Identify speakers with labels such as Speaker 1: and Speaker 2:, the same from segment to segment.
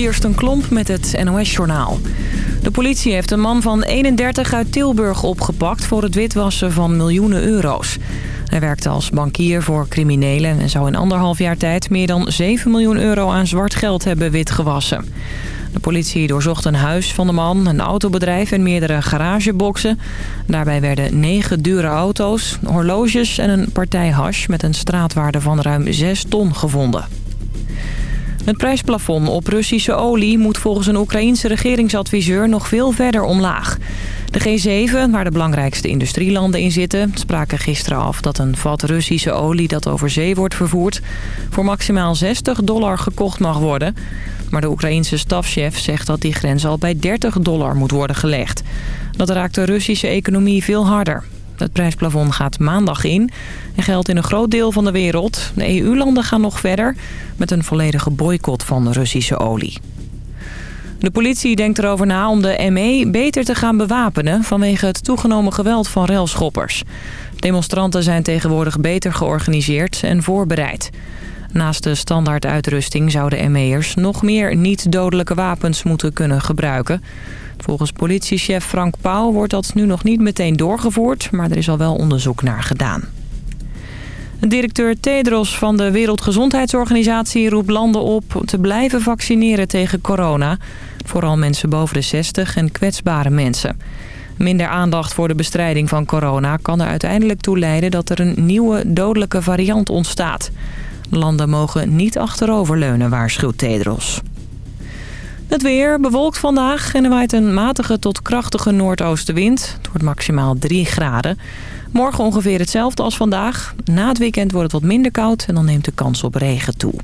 Speaker 1: Kirsten Klomp met het NOS-journaal. De politie heeft een man van 31 uit Tilburg opgepakt... voor het witwassen van miljoenen euro's. Hij werkte als bankier voor criminelen... en zou in anderhalf jaar tijd meer dan 7 miljoen euro aan zwart geld hebben witgewassen. De politie doorzocht een huis van de man, een autobedrijf en meerdere garageboxen. Daarbij werden negen dure auto's, horloges en een partij hash... met een straatwaarde van ruim 6 ton gevonden. Het prijsplafond op Russische olie moet volgens een Oekraïense regeringsadviseur nog veel verder omlaag. De G7, waar de belangrijkste industrielanden in zitten, spraken gisteren af dat een vat Russische olie dat over zee wordt vervoerd voor maximaal 60 dollar gekocht mag worden. Maar de Oekraïense stafchef zegt dat die grens al bij 30 dollar moet worden gelegd. Dat raakt de Russische economie veel harder. Het prijsplafond gaat maandag in en geldt in een groot deel van de wereld. De EU-landen gaan nog verder met een volledige boycott van Russische olie. De politie denkt erover na om de ME beter te gaan bewapenen... vanwege het toegenomen geweld van railschoppers. Demonstranten zijn tegenwoordig beter georganiseerd en voorbereid. Naast de standaard uitrusting zouden ME'ers nog meer niet-dodelijke wapens moeten kunnen gebruiken. Volgens politiechef Frank Pauw wordt dat nu nog niet meteen doorgevoerd, maar er is al wel onderzoek naar gedaan. Directeur Tedros van de Wereldgezondheidsorganisatie roept landen op te blijven vaccineren tegen corona. Vooral mensen boven de 60 en kwetsbare mensen. Minder aandacht voor de bestrijding van corona kan er uiteindelijk toe leiden dat er een nieuwe dodelijke variant ontstaat. Landen mogen niet achteroverleunen, waarschuwt Tedros. Het weer bewolkt vandaag en er waait een matige tot krachtige noordoostenwind. Het wordt maximaal 3 graden. Morgen ongeveer hetzelfde als vandaag. Na het weekend wordt het wat minder koud en dan neemt de kans op regen toe.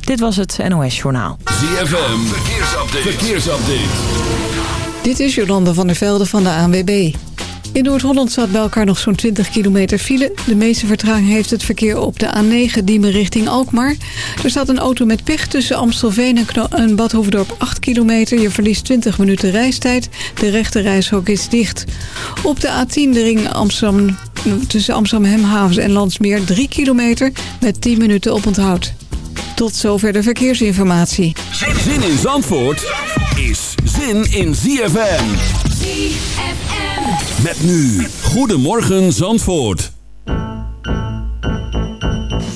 Speaker 1: Dit was het NOS Journaal.
Speaker 2: ZFM, verkeersupdate. verkeersupdate.
Speaker 3: Dit is Jolande van der Velde van de ANWB. In Noord-Holland staat bij elkaar nog zo'n 20 kilometer file. De meeste vertraging heeft het verkeer op de A9 Diemen richting Alkmaar. Er staat een auto met pech tussen Amstelveen en, en Bad Hoefdorp 8 kilometer. Je verliest 20 minuten reistijd. De rechte reishok is dicht. Op de A10 de ring Amsterdam, tussen Amsterdam Hemhavens en Landsmeer 3 kilometer met 10 minuten op onthoud. Tot zover de verkeersinformatie.
Speaker 2: Zin in Zandvoort is zin in ZFM. Met nu, Goedemorgen Zandvoort.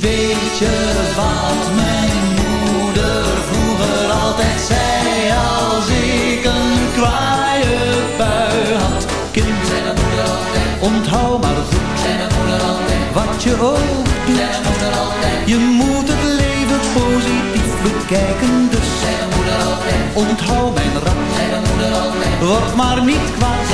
Speaker 4: Weet je wat mijn moeder vroeger altijd zei als ik een kwaaie bui had? Kind, zei mijn moeder altijd, onthoud maar goed, zei mijn moeder altijd, wat je ook doet, zei mijn moeder altijd, je moet het leven positief bekijken, dus zei mijn moeder altijd, onthoud mijn raad, word maar niet kwaad,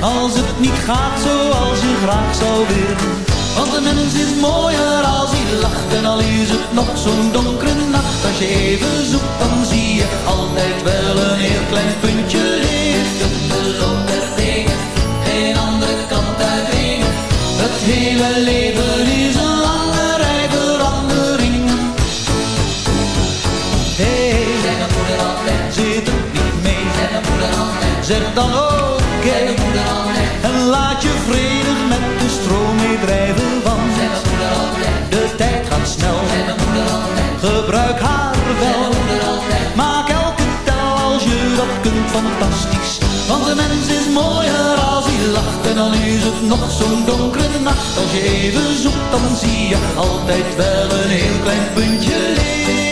Speaker 4: als het niet gaat zoals je graag zou willen. Want een mens is mooier als hij lacht en al is het nog zo'n donkere nacht. Als je even zoekt dan zie je altijd wel een heel klein puntje licht. De loop der dingen, geen andere kant uitdringen. Het hele leven Zeg dan moeder altijd, en laat je vredig met de stroom meedrijven. Want de tijd gaat snel. Gebruik haar wel. Maak elke tel als je dat kunt fantastisch. Want de mens is mooier als hij lacht en dan is het nog zo'n donkere nacht. Als je even zoekt dan zie je altijd wel een heel klein puntje licht.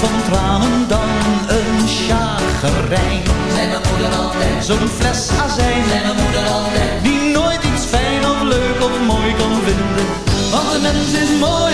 Speaker 4: Van tranen dan een chagrijn. Zei mijn moeder altijd, zo'n fles azijn. Zei mijn moeder altijd, die nooit iets fijn of leuk of mooi kan vinden. Want de mens is mooier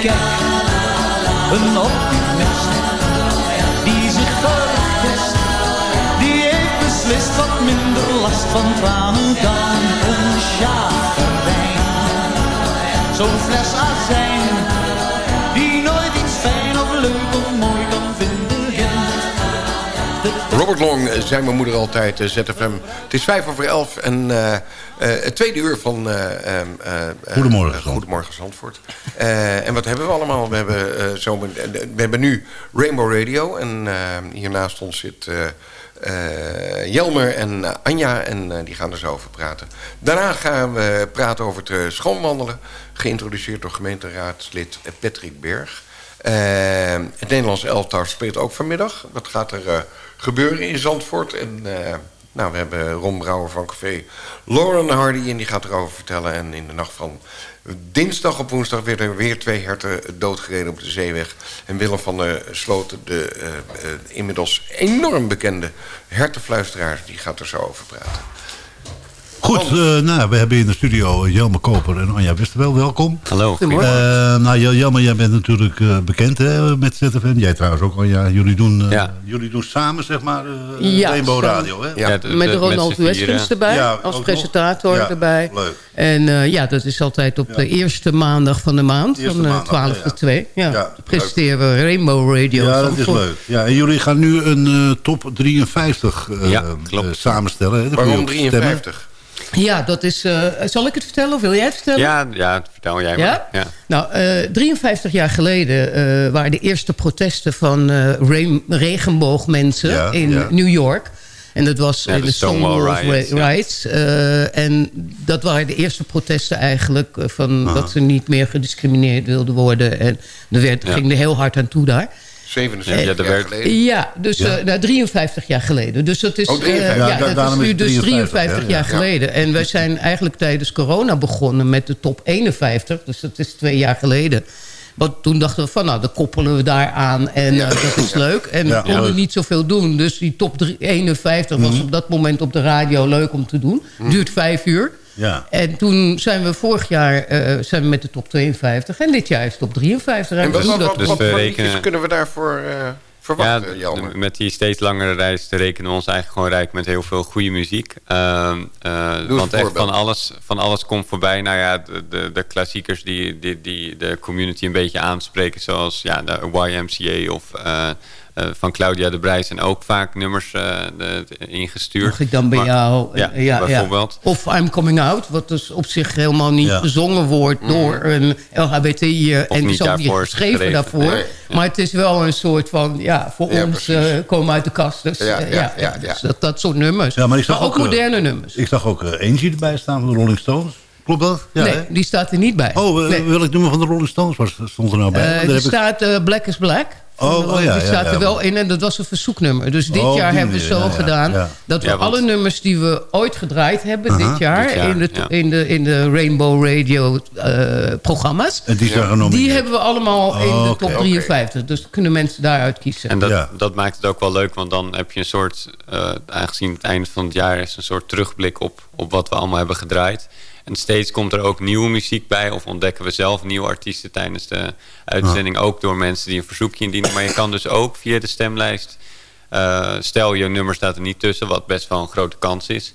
Speaker 4: kijk. Een optimist die zich vergist. Die heeft beslist wat minder last van tranen dan een chagerdijn. Zo'n fles azijn die nooit iets fijn of leuk of mooi kan vinden.
Speaker 5: Robert Long eh, zei mijn moeder altijd, uh, ZFM. Het is vijf over elf en uh, het tweede uur van...
Speaker 6: Goedemorgen,
Speaker 5: Goedemorgen Zandvoort. en wat hebben we allemaal? We hebben, zo, we hebben nu Rainbow Radio. En hiernaast ons zit Jelmer en Anja. En die gaan er zo over praten. Daarna gaan we praten over het schoonwandelen. Geïntroduceerd door gemeenteraadslid Patrick Berg. het Nederlands elftal speelt ook vanmiddag. Wat gaat er gebeuren in Zandvoort. En nou, we hebben Ron Brouwer van Café Lauren Hardy en die gaat erover vertellen. En in de nacht van dinsdag op woensdag werden er weer twee herten doodgereden op de zeeweg. En Willem van der Sloten, de uh, uh, inmiddels enorm bekende hertenfluisteraar, die gaat er zo over praten.
Speaker 6: Goed, uh, nou, we hebben in de studio Jelme Koper en Anja Westerwel. Welkom.
Speaker 7: Hallo.
Speaker 6: Goedemorgen. Uh, nou, Jelme, jij bent natuurlijk uh, bekend hè, met ZFM. Jij trouwens ook, Anja. Jullie doen, ja. jullie doen samen, zeg maar, ja, Rainbow Radio, hè?
Speaker 8: Ja, de, met Ronald Westkens erbij, ja, als presentator ja, erbij.
Speaker 6: Leuk.
Speaker 8: En ja, dat is altijd op de eerste maandag van de maand, van maandag, 12 tot 2. Ja, presenteren we Rainbow Radio.
Speaker 6: Ja, dat is leuk. Ja, en jullie gaan nu een top 53 samenstellen. Hè?
Speaker 5: Waarom 53?
Speaker 8: Ja, dat is... Uh, zal ik het vertellen of wil jij het vertellen?
Speaker 7: Ja, ja vertel jij maar. Ja?
Speaker 8: Nou, uh, eh, 53 jaar geleden uh, waren de eerste protesten van regenboogmensen ja, in ja. New York. En dat was in de Stonewall Riots. Riots. en dat waren de eerste protesten eigenlijk... van dat ze niet meer gediscrimineerd wilden worden. En er werd, ging er heel hard aan toe daar.
Speaker 5: 77 ja, jaar geleden?
Speaker 8: Ja, dus ja. Uh, nou, 53 jaar geleden. Dus dat is,
Speaker 5: oh, 53.
Speaker 8: Uh, ja, ja, dat is nu dus 53 jaar geleden. En wij zijn eigenlijk tijdens corona begonnen met de top 51. Dus dat is twee jaar geleden. Want toen dachten we van, nou, dan koppelen we daar aan en uh, dat is leuk. En we konden niet zoveel doen. Dus die top 51 was mm -hmm. op dat moment op de radio leuk om te doen. Mm -hmm. Duurt vijf uur.
Speaker 6: Ja.
Speaker 8: En toen zijn we vorig jaar uh, zijn we met de top 52. En dit jaar is top 53.
Speaker 5: En wat, wat, wat, dus wat rekenen... kunnen we daarvoor uh, verwachten,
Speaker 7: ja, Met die steeds langere reis rekenen we ons eigenlijk gewoon rijk met heel veel goede muziek. Uh, want echt van alles, van alles komt voorbij. Nou ja, de, de, de klassiekers die, die, die de community een beetje aanspreken. Zoals ja, de YMCA of uh, van Claudia de Brij zijn ook vaak nummers uh, de, de, ingestuurd.
Speaker 8: Mag ik dan bij
Speaker 7: maar,
Speaker 8: jou?
Speaker 7: Ja, ja bijvoorbeeld.
Speaker 8: Ja. Of I'm Coming Out, wat dus op zich helemaal niet ja. gezongen wordt mm. door een LHBTI.
Speaker 7: Of
Speaker 8: en
Speaker 7: niet
Speaker 8: is ook
Speaker 7: niet
Speaker 8: geschreven daarvoor. Nee. Maar het is wel een soort van, ja, voor ons uh, komen uit de kast. Dus, ja, ja, dus dat, dat soort nummers.
Speaker 6: Ja, maar, ik zag
Speaker 8: maar ook,
Speaker 6: ook
Speaker 8: moderne nummers.
Speaker 6: Ik zag ook Angie erbij staan van de Rolling Stones. Klopt dat?
Speaker 8: Ja, nee, hè? die staat er niet bij.
Speaker 6: Oh,
Speaker 8: nee.
Speaker 6: welk nummer van de Rolling Stones was, stond er nou bij?
Speaker 8: er staat uh, Black is Black.
Speaker 6: Oh, oh, ja,
Speaker 8: die staat
Speaker 6: ja,
Speaker 8: er wel in en dat was een verzoeknummer. Dus dit
Speaker 6: oh,
Speaker 8: jaar hebben we zo gedaan dat we alle nummers die we ooit gedraaid hebben uh -huh. dit, jaar, dit, jaar, in, de, in, de, in de Rainbow Radio uh, programma's.
Speaker 6: En die, zijn
Speaker 8: die hebben we allemaal oh, in de top okay. 53. Okay. Dus kunnen mensen daaruit kiezen.
Speaker 7: En dat, dat maakt het ook wel leuk, want dan heb je een soort, uh, aangezien het einde van het jaar is, een soort terugblik op, op wat we allemaal hebben gedraaid. En steeds komt er ook nieuwe muziek bij. Of ontdekken we zelf nieuwe artiesten tijdens de uitzending. Ja. Ook door mensen die een verzoekje indienen. Maar je kan dus ook via de stemlijst... Uh, stel, je nummer staat er niet tussen. Wat best wel een grote kans is.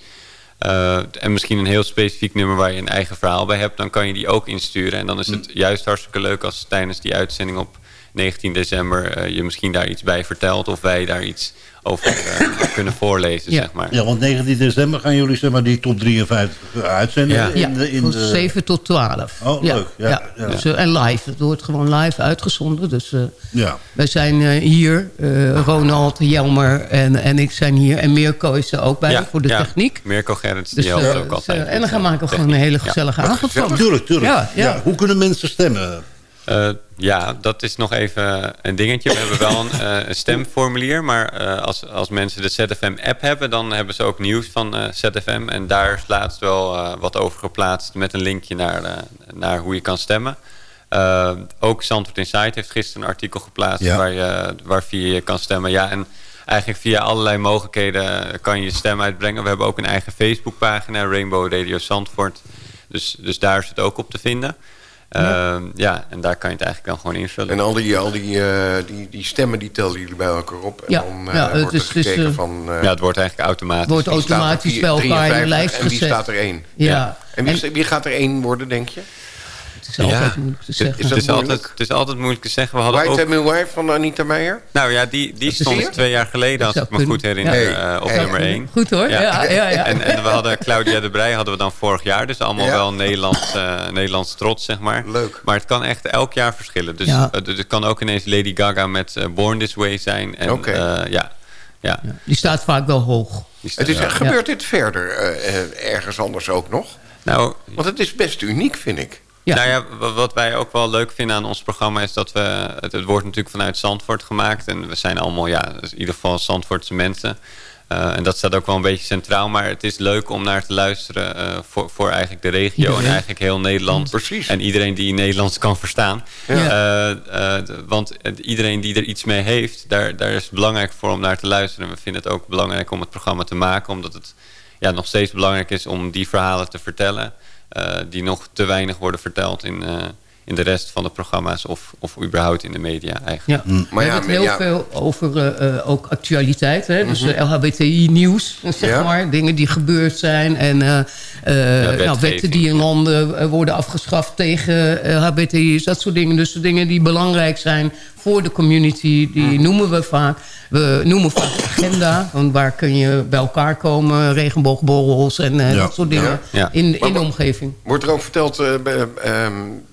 Speaker 7: Uh, en misschien een heel specifiek nummer waar je een eigen verhaal bij hebt. Dan kan je die ook insturen. En dan is het juist hartstikke leuk als tijdens die uitzending op 19 december... Uh, je misschien daar iets bij vertelt. Of wij daar iets over uh, kunnen voorlezen,
Speaker 8: ja.
Speaker 7: zeg maar.
Speaker 6: Ja, want 19 december gaan jullie zeg maar, die top 53 uitzenden.
Speaker 8: Ja,
Speaker 6: in
Speaker 8: de, in
Speaker 6: van
Speaker 8: de... 7 tot 12.
Speaker 6: Oh, leuk. Ja,
Speaker 8: ja.
Speaker 6: ja.
Speaker 8: Dus, uh, en live. Het wordt gewoon live uitgezonden. Dus uh,
Speaker 6: ja.
Speaker 8: wij zijn hier. Ronald, Jelmer en, en ik zijn hier. En Mirko is er ook bij
Speaker 7: ja,
Speaker 8: voor de techniek.
Speaker 7: Mirko Gerrits, die dus, helpt ook altijd.
Speaker 8: en dan gaan we maken we gewoon een hele gezellige avond van.
Speaker 6: Tuurlijk, tuurlijk. Ja, Hoe kunnen mensen stemmen?
Speaker 7: Uh, ja, dat is nog even een dingetje. We hebben wel een, uh, een stemformulier. Maar uh, als, als mensen de ZFM-app hebben... dan hebben ze ook nieuws van ZFM. En daar is laatst wel wat over geplaatst... met een linkje naar, naar hoe je kan stemmen. ook Zandvoort Insight heeft gisteren een artikel geplaatst...
Speaker 6: Ja.
Speaker 7: Waar, je, waar via je kan stemmen. Ja, en eigenlijk via allerlei mogelijkheden kan je je stem uitbrengen. We hebben ook een eigen Facebookpagina... Rainbow Radio Zandvoort. Dus, dus daar is het ook op te vinden... Ja. Ehm, ja. en daar kan je het eigenlijk dan gewoon invullen.
Speaker 5: En al die, al die, uh, die, die stemmen die tellen jullie bij elkaar op. En
Speaker 8: ja,
Speaker 5: dan uh, ja, wordt
Speaker 8: is,
Speaker 5: gekeken
Speaker 8: dus, uh,
Speaker 5: van...
Speaker 7: ja, het wordt eigenlijk automatisch.
Speaker 8: wordt automatisch bij elkaar in de lijst
Speaker 5: En wie staat er één?
Speaker 8: Ja. ja.
Speaker 5: En wie, en wie gaat er één worden, denk je?
Speaker 8: Het is altijd moeilijk te zeggen.
Speaker 7: Is het, is altijd, het is altijd moeilijk te zeggen. We hadden
Speaker 5: White
Speaker 7: ook...
Speaker 5: and Wife van Anita Meijer?
Speaker 7: Nou ja, die, die stond twee jaar geleden, als ik me goed herinner, ja. uh, op nummer één.
Speaker 8: Goed hoor, ja. ja, ja, ja.
Speaker 7: En, en, we hadden Claudia de Brij hadden we dan vorig jaar. Dus allemaal wel Nederlands, uh, Nederlands trots, zeg maar.
Speaker 5: Leuk.
Speaker 7: Maar het kan echt elk jaar verschillen. Dus uh, het kan ook ineens Lady Gaga met Born This Way zijn. Oké. Okay. ja. Ja.
Speaker 8: ja. Die staat vaak wel hoog.
Speaker 5: Het is, gebeurt dit verder ergens anders ook nog?
Speaker 7: Nou,
Speaker 5: Want het is best uniek, vind ik.
Speaker 7: Ja. Nou ja, wat wij ook wel leuk vinden aan ons programma is dat we... Het, het wordt natuurlijk vanuit Zandvoort gemaakt. En we zijn allemaal, ja, dus in ieder geval Zandvoortse mensen. Uh, en dat staat ook wel een beetje centraal. Maar het is leuk om naar te luisteren uh, voor, voor eigenlijk de regio. Iedereen. En eigenlijk heel Nederland.
Speaker 5: Precies.
Speaker 7: En iedereen die Nederlands kan verstaan. Ja. Uh, want iedereen die er iets mee heeft, daar, daar is het belangrijk voor om naar te luisteren. En we vinden het ook belangrijk om het programma te maken. Omdat het ja, nog steeds belangrijk is om die verhalen te vertellen. Uh, die nog te weinig worden verteld in, uh, in de rest van de programma's of, of überhaupt in de media eigenlijk.
Speaker 8: Ja. Mm. Maar we ja, hebben het heel ja. veel over uh, ook actualiteit. Hè? Mm -hmm. Dus LHBTI-nieuws, zeg ja. maar. Dingen die gebeurd zijn. En nou, wetten die in landen worden afgeschaft tegen LHBTI's. Dat soort dingen. Dus de dingen die belangrijk zijn voor de community. Die mm. noemen we vaak. We noemen vaak agenda. Want waar kun je bij elkaar komen. Regenboogborrels en dat soort dingen. In, in de omgeving.
Speaker 5: Wordt er ook verteld... Um,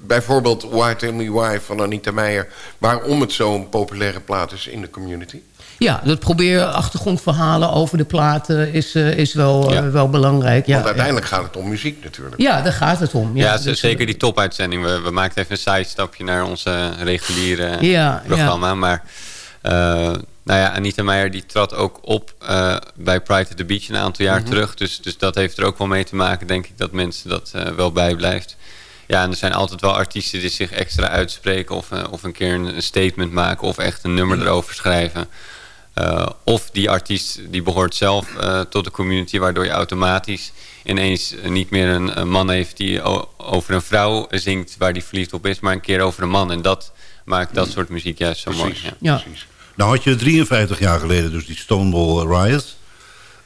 Speaker 5: bijvoorbeeld Why Tell Me Why van Anita Meijer... waarom het zo'n populaire plaat is in de community?
Speaker 8: Ja, dat proberen achtergrondverhalen over de platen is, uh, is wel, ja. uh, wel belangrijk. Ja,
Speaker 5: Want uiteindelijk ja. gaat het om muziek natuurlijk.
Speaker 8: Ja, daar gaat het om.
Speaker 7: Ja, ja dus, zeker die topuitzending. We, we maakten even een sidestapje naar onze reguliere programma. Maar uh, nou ja, Anita Meijer die trad ook op bij Pride at the Beach een aantal jaar mm -hmm. terug. Dus, dus dat heeft er ook wel mee te maken, denk ik, dat mensen dat wel bijblijft. Ja, en er zijn altijd wel artiesten die zich extra uitspreken... of, uh, of een keer een, een, statement maken of echt een nummer erover schrijven. Uh, of die artiest die behoort zelf uh, tot de community... waardoor je automatisch ineens niet meer een, een, man heeft... die over een vrouw zingt waar die verliefd op is... maar een keer over een man. En dat maakt dat soort muziek juist zo
Speaker 5: precies,
Speaker 7: mooi.
Speaker 8: Ja.
Speaker 5: Precies.
Speaker 6: Nou had je 53 jaar geleden dus die Stonewall Riots...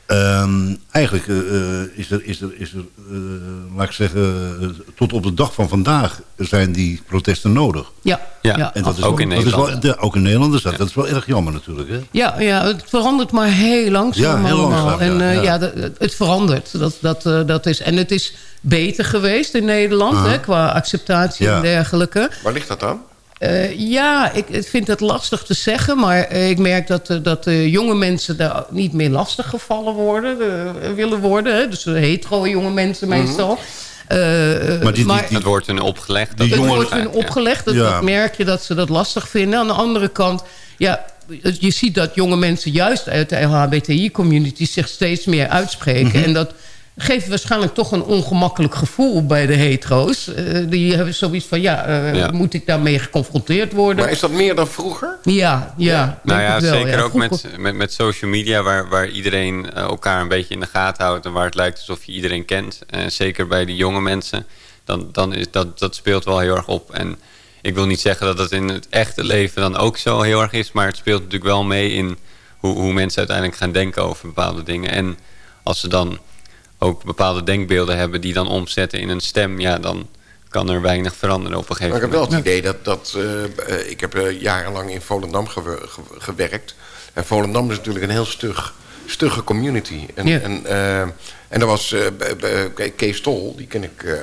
Speaker 6: Um, eigenlijk uh, is er, is er, is er uh, laat ik zeggen, uh, tot op de dag van vandaag zijn die protesten nodig.
Speaker 8: Ja,
Speaker 7: ja. ja.
Speaker 6: En dat
Speaker 7: ook,
Speaker 6: is
Speaker 7: ook in Nederland.
Speaker 6: Dat is wel, de, ook in Nederland is dat. Ja. Dat is wel erg jammer natuurlijk. Hè?
Speaker 8: Ja, ja, het verandert maar heel langzaam
Speaker 6: ja, heel
Speaker 8: allemaal.
Speaker 6: Langzaam,
Speaker 8: en
Speaker 6: ja,
Speaker 8: het verandert. Dat, dat, dat is, en het is beter geweest in Nederland
Speaker 6: -huh.
Speaker 8: hè, qua acceptatie en dergelijke.
Speaker 5: Waar ligt dat dan?
Speaker 8: Uh, ja, ik, ik, vind het lastig te zeggen. Maar uh, ik merk dat, uh, dat jonge mensen daar niet meer lastig gevallen worden, willen worden. Hè? Dus hetero jonge mensen meestal. Mm -hmm.
Speaker 7: maar, die, maar die, wordt hun opgelegd.
Speaker 8: Dat het wordt hun opgelegd. Dat, ja. dat merk je dat ze dat lastig vinden. Aan de andere kant... Ja, je ziet dat jonge mensen juist uit de LHBTI-community... zich steeds meer uitspreken. Mm -hmm. En dat geeft waarschijnlijk toch een ongemakkelijk gevoel bij de hetero's. Uh, die hebben zoiets van, ja, uh, ja, moet ik daarmee geconfronteerd worden?
Speaker 5: Maar is dat meer dan vroeger?
Speaker 8: Ja, ja. ja.
Speaker 7: Nou ja,
Speaker 8: wel,
Speaker 7: zeker
Speaker 8: ja.
Speaker 7: ook met, met, met social media... Waar, waar iedereen uh, elkaar een beetje in de gaten houdt... en waar het lijkt alsof je iedereen kent. En zeker bij de jonge mensen. Dan, dan is dat, dat speelt wel heel erg op. En ik wil niet zeggen dat dat in het echte leven dan ook zo heel erg is... maar het speelt natuurlijk wel mee in hoe, hoe mensen uiteindelijk gaan denken over bepaalde dingen. En als ze dan ook bepaalde denkbeelden hebben die dan omzetten in een stem, ja, dan kan er weinig veranderen op een gegeven
Speaker 5: moment. Maar ik heb wel het idee dat, dat uh, ik heb uh, jarenlang in Volendam ge ge gewerkt. En Volendam is natuurlijk een heel stug, stugge community. En,
Speaker 8: ja.
Speaker 5: en, uh, en er was uh, Kees Tol, die ken ik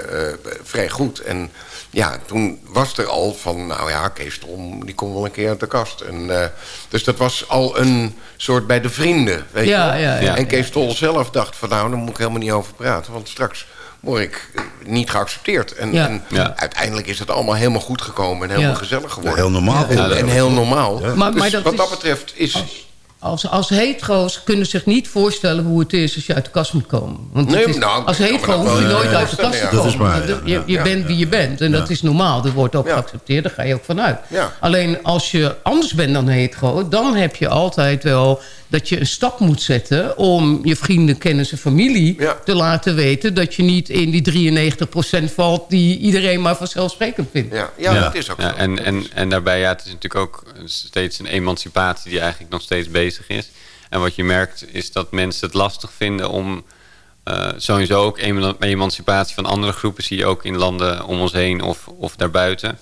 Speaker 5: vrij goed. En ja, toen was er al van, nou ja, Kees Tol, die komt wel een keer uit de kast. En, uh, dus dat was al een soort bij de vrienden, weet
Speaker 8: ja,
Speaker 5: je
Speaker 8: ja, ja,
Speaker 5: En Kees Tol zelf dacht van, nou, daar moet ik helemaal niet over praten. Want straks word ik niet geaccepteerd. En,
Speaker 8: ja.
Speaker 5: en ja. uiteindelijk is het allemaal helemaal goed gekomen en helemaal gezellig geworden.
Speaker 6: heel normaal.
Speaker 5: En, en heel normaal.
Speaker 8: Maar,
Speaker 5: dus
Speaker 8: maar dat
Speaker 5: wat
Speaker 8: is,
Speaker 5: dat betreft is...
Speaker 8: Als, als, hetero's kunnen zich niet voorstellen hoe het is als je uit de kast moet komen. Want
Speaker 5: nee,
Speaker 8: is,
Speaker 5: nou,
Speaker 8: als hetero hoef je nooit uit de kast te komen.
Speaker 6: Dat is waar, ja.
Speaker 8: Je, je bent wie je bent. En dat is normaal. Dat wordt ook geaccepteerd. Daar ga je ook vanuit. Alleen als je anders bent dan hetero... dan heb je altijd wel dat je een stap moet zetten... om je vrienden, kennis en familie te laten weten... dat je niet in die 93% valt die iedereen maar vanzelfsprekend vindt.
Speaker 5: Ja, ja, dat is ook
Speaker 7: ja, En, en, en daarbij, ja, het is natuurlijk ook steeds een emancipatie... die eigenlijk nog steeds bezig is. En wat je merkt is dat mensen het lastig vinden om... Uh, sowieso ook emancipatie van andere groepen... zie je ook in landen om ons heen of, of daarbuiten...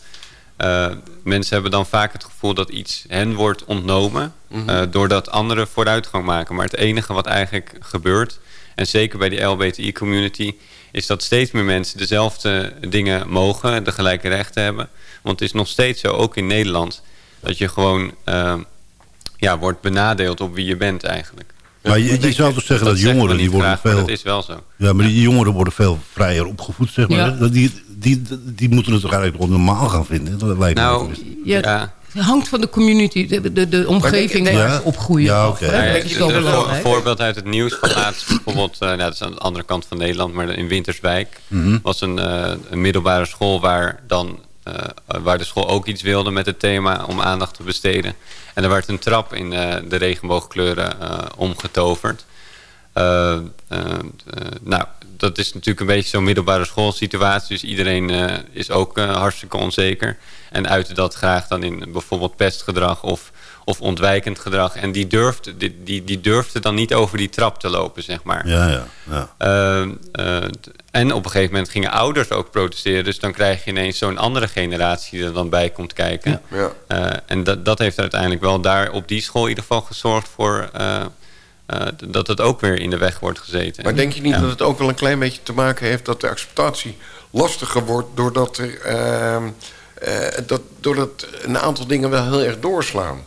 Speaker 7: Uh, mensen hebben dan vaak het gevoel dat iets hen wordt ontnomen... Mhm. uh, doordat anderen vooruitgang maken. Maar het enige wat eigenlijk gebeurt... en zeker bij die LBTI-community... is dat steeds meer mensen dezelfde dingen mogen... de gelijke rechten hebben. Want het is nog steeds zo, ook in Nederland... dat je gewoon uh, ja, wordt benadeeld op wie je bent eigenlijk.
Speaker 6: Maar je, je zou toch zeggen dat, jongeren die worden veel...
Speaker 7: Dat is wel zo.
Speaker 6: Ja, maar die jongeren worden veel vrijer opgevoed, zeg maar. Ja. Die, die, die moeten het toch eigenlijk normaal gaan vinden? Dat lijkt
Speaker 8: nou, ja, ja. Het hangt van de community, de, de, de omgeving waar ze opgroeien.
Speaker 6: Ja, oké. Okay.
Speaker 7: Ja, een voorbeeld uit het nieuws van laatst, bijvoorbeeld, uh, nou, dat is aan de andere kant van Nederland, maar in Winterswijk mm -hmm. was een, uh, een, middelbare school waar dan uh, waar de school ook iets wilde met het thema om aandacht te besteden. En er werd een trap in de regenboogkleuren omgetoverd. nou, dat is natuurlijk een beetje zo'n middelbare schoolsituatie. Dus iedereen uh, is ook uh, hartstikke onzeker. En uitte dat graag dan in bijvoorbeeld pestgedrag of, of ontwijkend gedrag. En die durfde, die, die, die durfde dan niet over die trap te lopen, zeg maar.
Speaker 6: Ja, ja. ja.
Speaker 7: Uh, en op een gegeven moment gingen ouders ook protesteren. Dus dan krijg je ineens zo'n andere generatie die er dan bij komt kijken. Ja. en dat, dat heeft uiteindelijk wel daar op die school in ieder geval gezorgd voor uh, dat het ook weer in de weg wordt gezeten.
Speaker 5: Maar denk je niet dat het ook wel een klein beetje te maken heeft... dat de acceptatie lastiger wordt doordat, er, uh, uh, dat, doordat een aantal dingen wel heel erg doorslaan?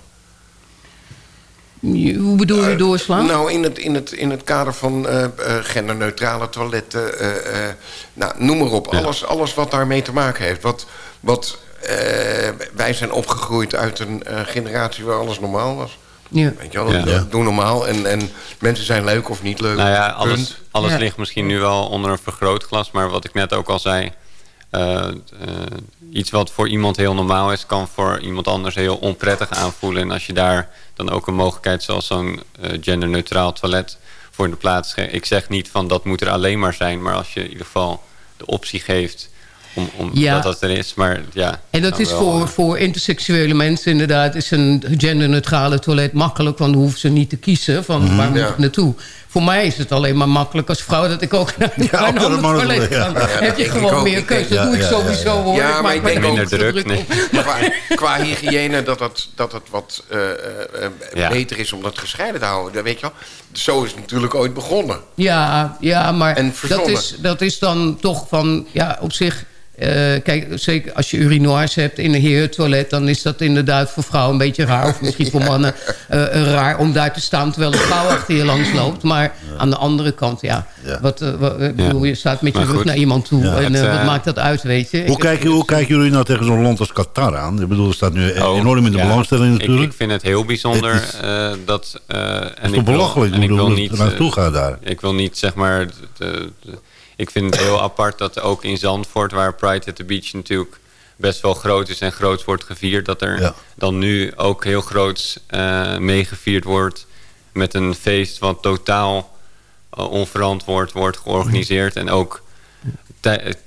Speaker 8: Hoe bedoel je doorslaan?
Speaker 5: nou, in het, in, het, in het kader van genderneutrale toiletten... nou, noem maar op. Alles, alles wat daarmee te maken heeft. Wat, wat, wij zijn opgegroeid uit een generatie waar alles normaal was. Ja. Weet je wel, ja. doe normaal. En, en mensen zijn leuk of niet leuk.
Speaker 7: Nou ja, alles, alles ligt misschien nu wel onder een vergrootglas. Maar wat ik net ook al zei... Uh, uh, iets wat voor iemand heel normaal is... kan voor iemand anders heel onprettig aanvoelen. En als je daar dan ook een mogelijkheid... zoals zo'n uh, genderneutraal toilet voor in de plaats... ik zeg niet van dat moet er alleen maar zijn... maar als je in ieder geval de optie geeft om, om ja. dat er is. Maar, ja,
Speaker 8: en dat is voor, eh, voor interseksuele mensen inderdaad... is een genderneutrale toilet makkelijk... want dan hoeven ze niet te kiezen van mm waar moet ik naartoe. Voor mij is het alleen maar makkelijk als vrouw... dat ik ook naar, ja, een ander toilet kan. heb je gewoon meer keuze. Dat doe ik sowieso hoor.
Speaker 5: Ja, maar ik denk
Speaker 7: minder druk. Nee.
Speaker 5: qua, qua hygiëne dat het, dat het wat uh, uh, beter is om dat gescheiden te houden. Dat weet je wel. Zo is het natuurlijk ooit begonnen.
Speaker 8: Ja, ja maar dat is, dat is dan toch van... ja, op zich uh, kijk, zeker als je urinoirs hebt in een heertoilet... dan is dat inderdaad voor vrouwen een beetje raar. Of misschien voor mannen uh, raar om daar te staan... terwijl een vrouw achter je langs loopt. Maar aan de andere kant, ja. Wat, uh, wat bedoel, je staat met je rug naar iemand toe. en wat maakt dat uit, weet je?
Speaker 6: Hoe, kijken, hoe kijken jullie nou tegen zo'n land als Qatar aan? Ik bedoel, er staat nu oh, enorm in de belangstelling natuurlijk. Ik,
Speaker 7: ik, vind het heel bijzonder het is, dat...
Speaker 6: en het is toch belachelijk ik wil, niet, naartoe gaat daar?
Speaker 7: Ik wil niet, zeg maar... De, de, ik vind het heel apart dat ook in Zandvoort... waar Pride at the Beach natuurlijk best wel groot is en groot wordt gevierd... dat er dan nu ook heel groot uh, meegevierd wordt... met een feest wat totaal uh, onverantwoord wordt georganiseerd... en ook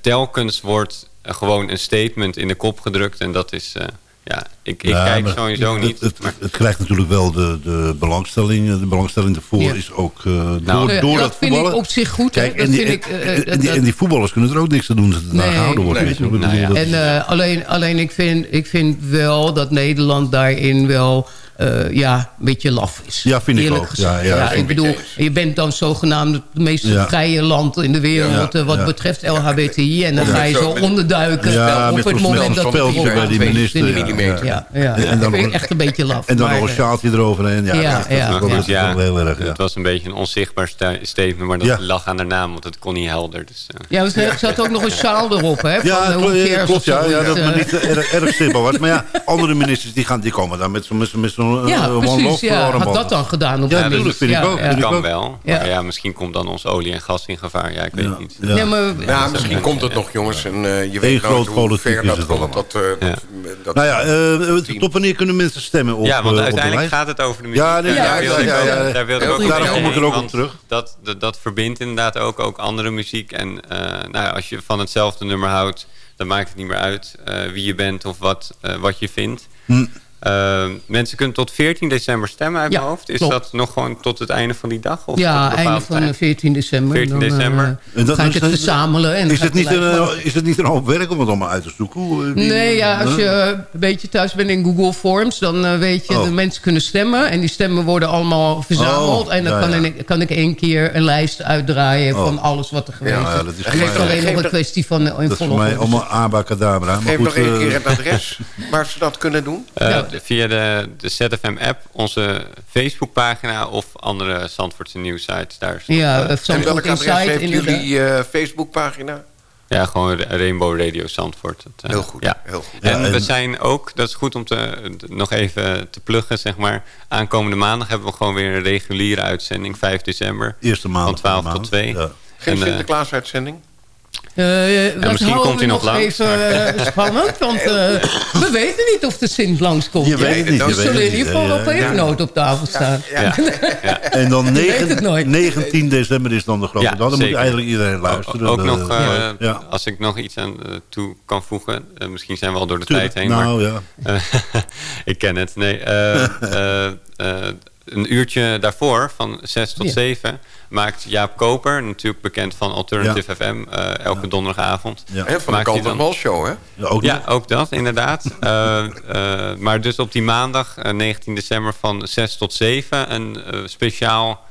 Speaker 7: telkens wordt gewoon een statement in de kop gedrukt... en dat is... Uh, ja, ik, ik kijk sowieso niet.
Speaker 6: Het, het, krijgt natuurlijk wel de, de belangstelling. De belangstelling ervoor is ook uh, nou, door, door dat,
Speaker 8: dat vind ik op zich goed.
Speaker 6: Kijk, en, die, ik, uh, en, die, en, die, voetballers kunnen er ook niks aan doen dat het nee, gehouden wordt. Nee, weet
Speaker 8: nou ja. En uh, alleen, alleen ik, vind, ik vind wel dat Nederland daarin wel uh, ja, een beetje laf is.
Speaker 6: Ja, vind ik ook. Ja, ja,
Speaker 8: ja, ik bedoel, je bent dan zogenaamd het meest vrije land in de wereld... Uh, wat betreft LHBTI. En dan ga je zo onderduiken op het moment dat het
Speaker 6: bij die minister.
Speaker 8: Ja, ja. En dan vind ik echt een beetje laf.
Speaker 6: En dan nog een sjaaltje eroverheen. Ja,
Speaker 7: ja, ja, dat is wel heel erg. Het was een beetje een onzichtbaar statement... maar dat lag aan de naam, want het kon niet helder. Dus.
Speaker 8: Ja, er zat ook nog een sjaal erop, hè?
Speaker 6: Ja, klopt, ja, dat het niet erg simpel was. Maar ja, andere ministers die, gaan, die komen dan met zo'n een
Speaker 8: ja, precies, ja. Had dat dan gedaan op
Speaker 6: Ja, dat vind ik ook.
Speaker 7: Dat kan wel. Maar ja, misschien komt dan ons olie en gas in gevaar. Ja, ik weet het niet.
Speaker 5: Ja, maar, ja misschien komt het nog, jongens. En uh, je weet nooit hoe ver dat komt. Dat, uh,
Speaker 6: dat, nou ja, tot wanneer kunnen mensen stemmen op
Speaker 7: Ja, want uiteindelijk gaat het over de muziek.
Speaker 6: Ja,
Speaker 7: daar wilde ik ook
Speaker 6: Daarom kom ik er ook op terug.
Speaker 7: Dat, dat verbindt inderdaad ook, ook andere muziek. En nou, als je van hetzelfde nummer houdt dan maakt het niet meer uit uh, wie je bent of wat, uh, wat je vindt. Hm. Uh, mensen kunnen tot 14 december stemmen uit ja, mijn hoofd. Is klopt. dat nog gewoon tot het einde van die dag? Of
Speaker 8: ja, einde van 14 december.
Speaker 7: 14
Speaker 8: dan,
Speaker 7: december.
Speaker 8: Uh, dan ga ik het verzamelen. En
Speaker 6: is, het niet een, is het niet een hoop werk om het allemaal uit te zoeken?
Speaker 8: Die, nee, ja, als je een beetje thuis bent in Google Forms... dan uh, weet je, oh. de mensen kunnen stemmen. En die stemmen worden allemaal verzameld. Oh, en dan ja, kan, ja. Ik, kan ik één keer een lijst uitdraaien... Oh. van alles wat er geweest
Speaker 6: ja,
Speaker 8: is. Het is alleen nog een kwestie van...
Speaker 6: Dat is voor mij allemaal abacadabra.
Speaker 5: Geef nog één keer het adres waar ze dat kunnen doen.
Speaker 7: Via de de ZFM-app, onze Facebookpagina of andere Zandvoortse nieuwsites. Daar
Speaker 8: ja,
Speaker 5: uh, en welk adres heeft jullie uh, Facebookpagina?
Speaker 7: Ja, gewoon Rainbow Radio Zandvoort.
Speaker 5: Dat, uh, heel goed.
Speaker 7: Ja.
Speaker 5: Heel goed.
Speaker 7: En, ja, en we zijn ook, dat is goed om te, nog even te pluggen, zeg maar. Aankomende maandag hebben we gewoon weer een reguliere uitzending, 5 december.
Speaker 6: Eerste maand.
Speaker 7: Van 12 tot 2.
Speaker 6: Ja.
Speaker 5: Geen Sinterklaas-uitzending?
Speaker 7: Uh, ja, misschien komt hij nog langs.
Speaker 8: even uh, spannend, want uh, we weten niet of de Sint langskomt.
Speaker 6: Je weet het niet.
Speaker 8: We zullen in ieder geval op even nood op tafel staan.
Speaker 6: Ja, ja. En dan 9, 19 december is dan de grote dag. Dan zeker. moet eigenlijk iedereen luisteren.
Speaker 7: Ook, ook nog, als ik nog iets aan toe kan voegen. misschien zijn we al door de
Speaker 6: Tuurlijk.
Speaker 7: tijd heen.
Speaker 6: Nou,
Speaker 7: maar, ja. ik ken het. Nee, een uurtje daarvoor, van 6 tot 7 maakt Jaap Koper, natuurlijk bekend van Alternative ja. FM, uh, elke ja. donderdagavond.
Speaker 5: Ja. En van de Kalten Bal Show, hè?
Speaker 7: Ja, ook, ja, ook dat, inderdaad. uh, uh, maar dus op die maandag, 19 december van 6 tot 7... een speciaal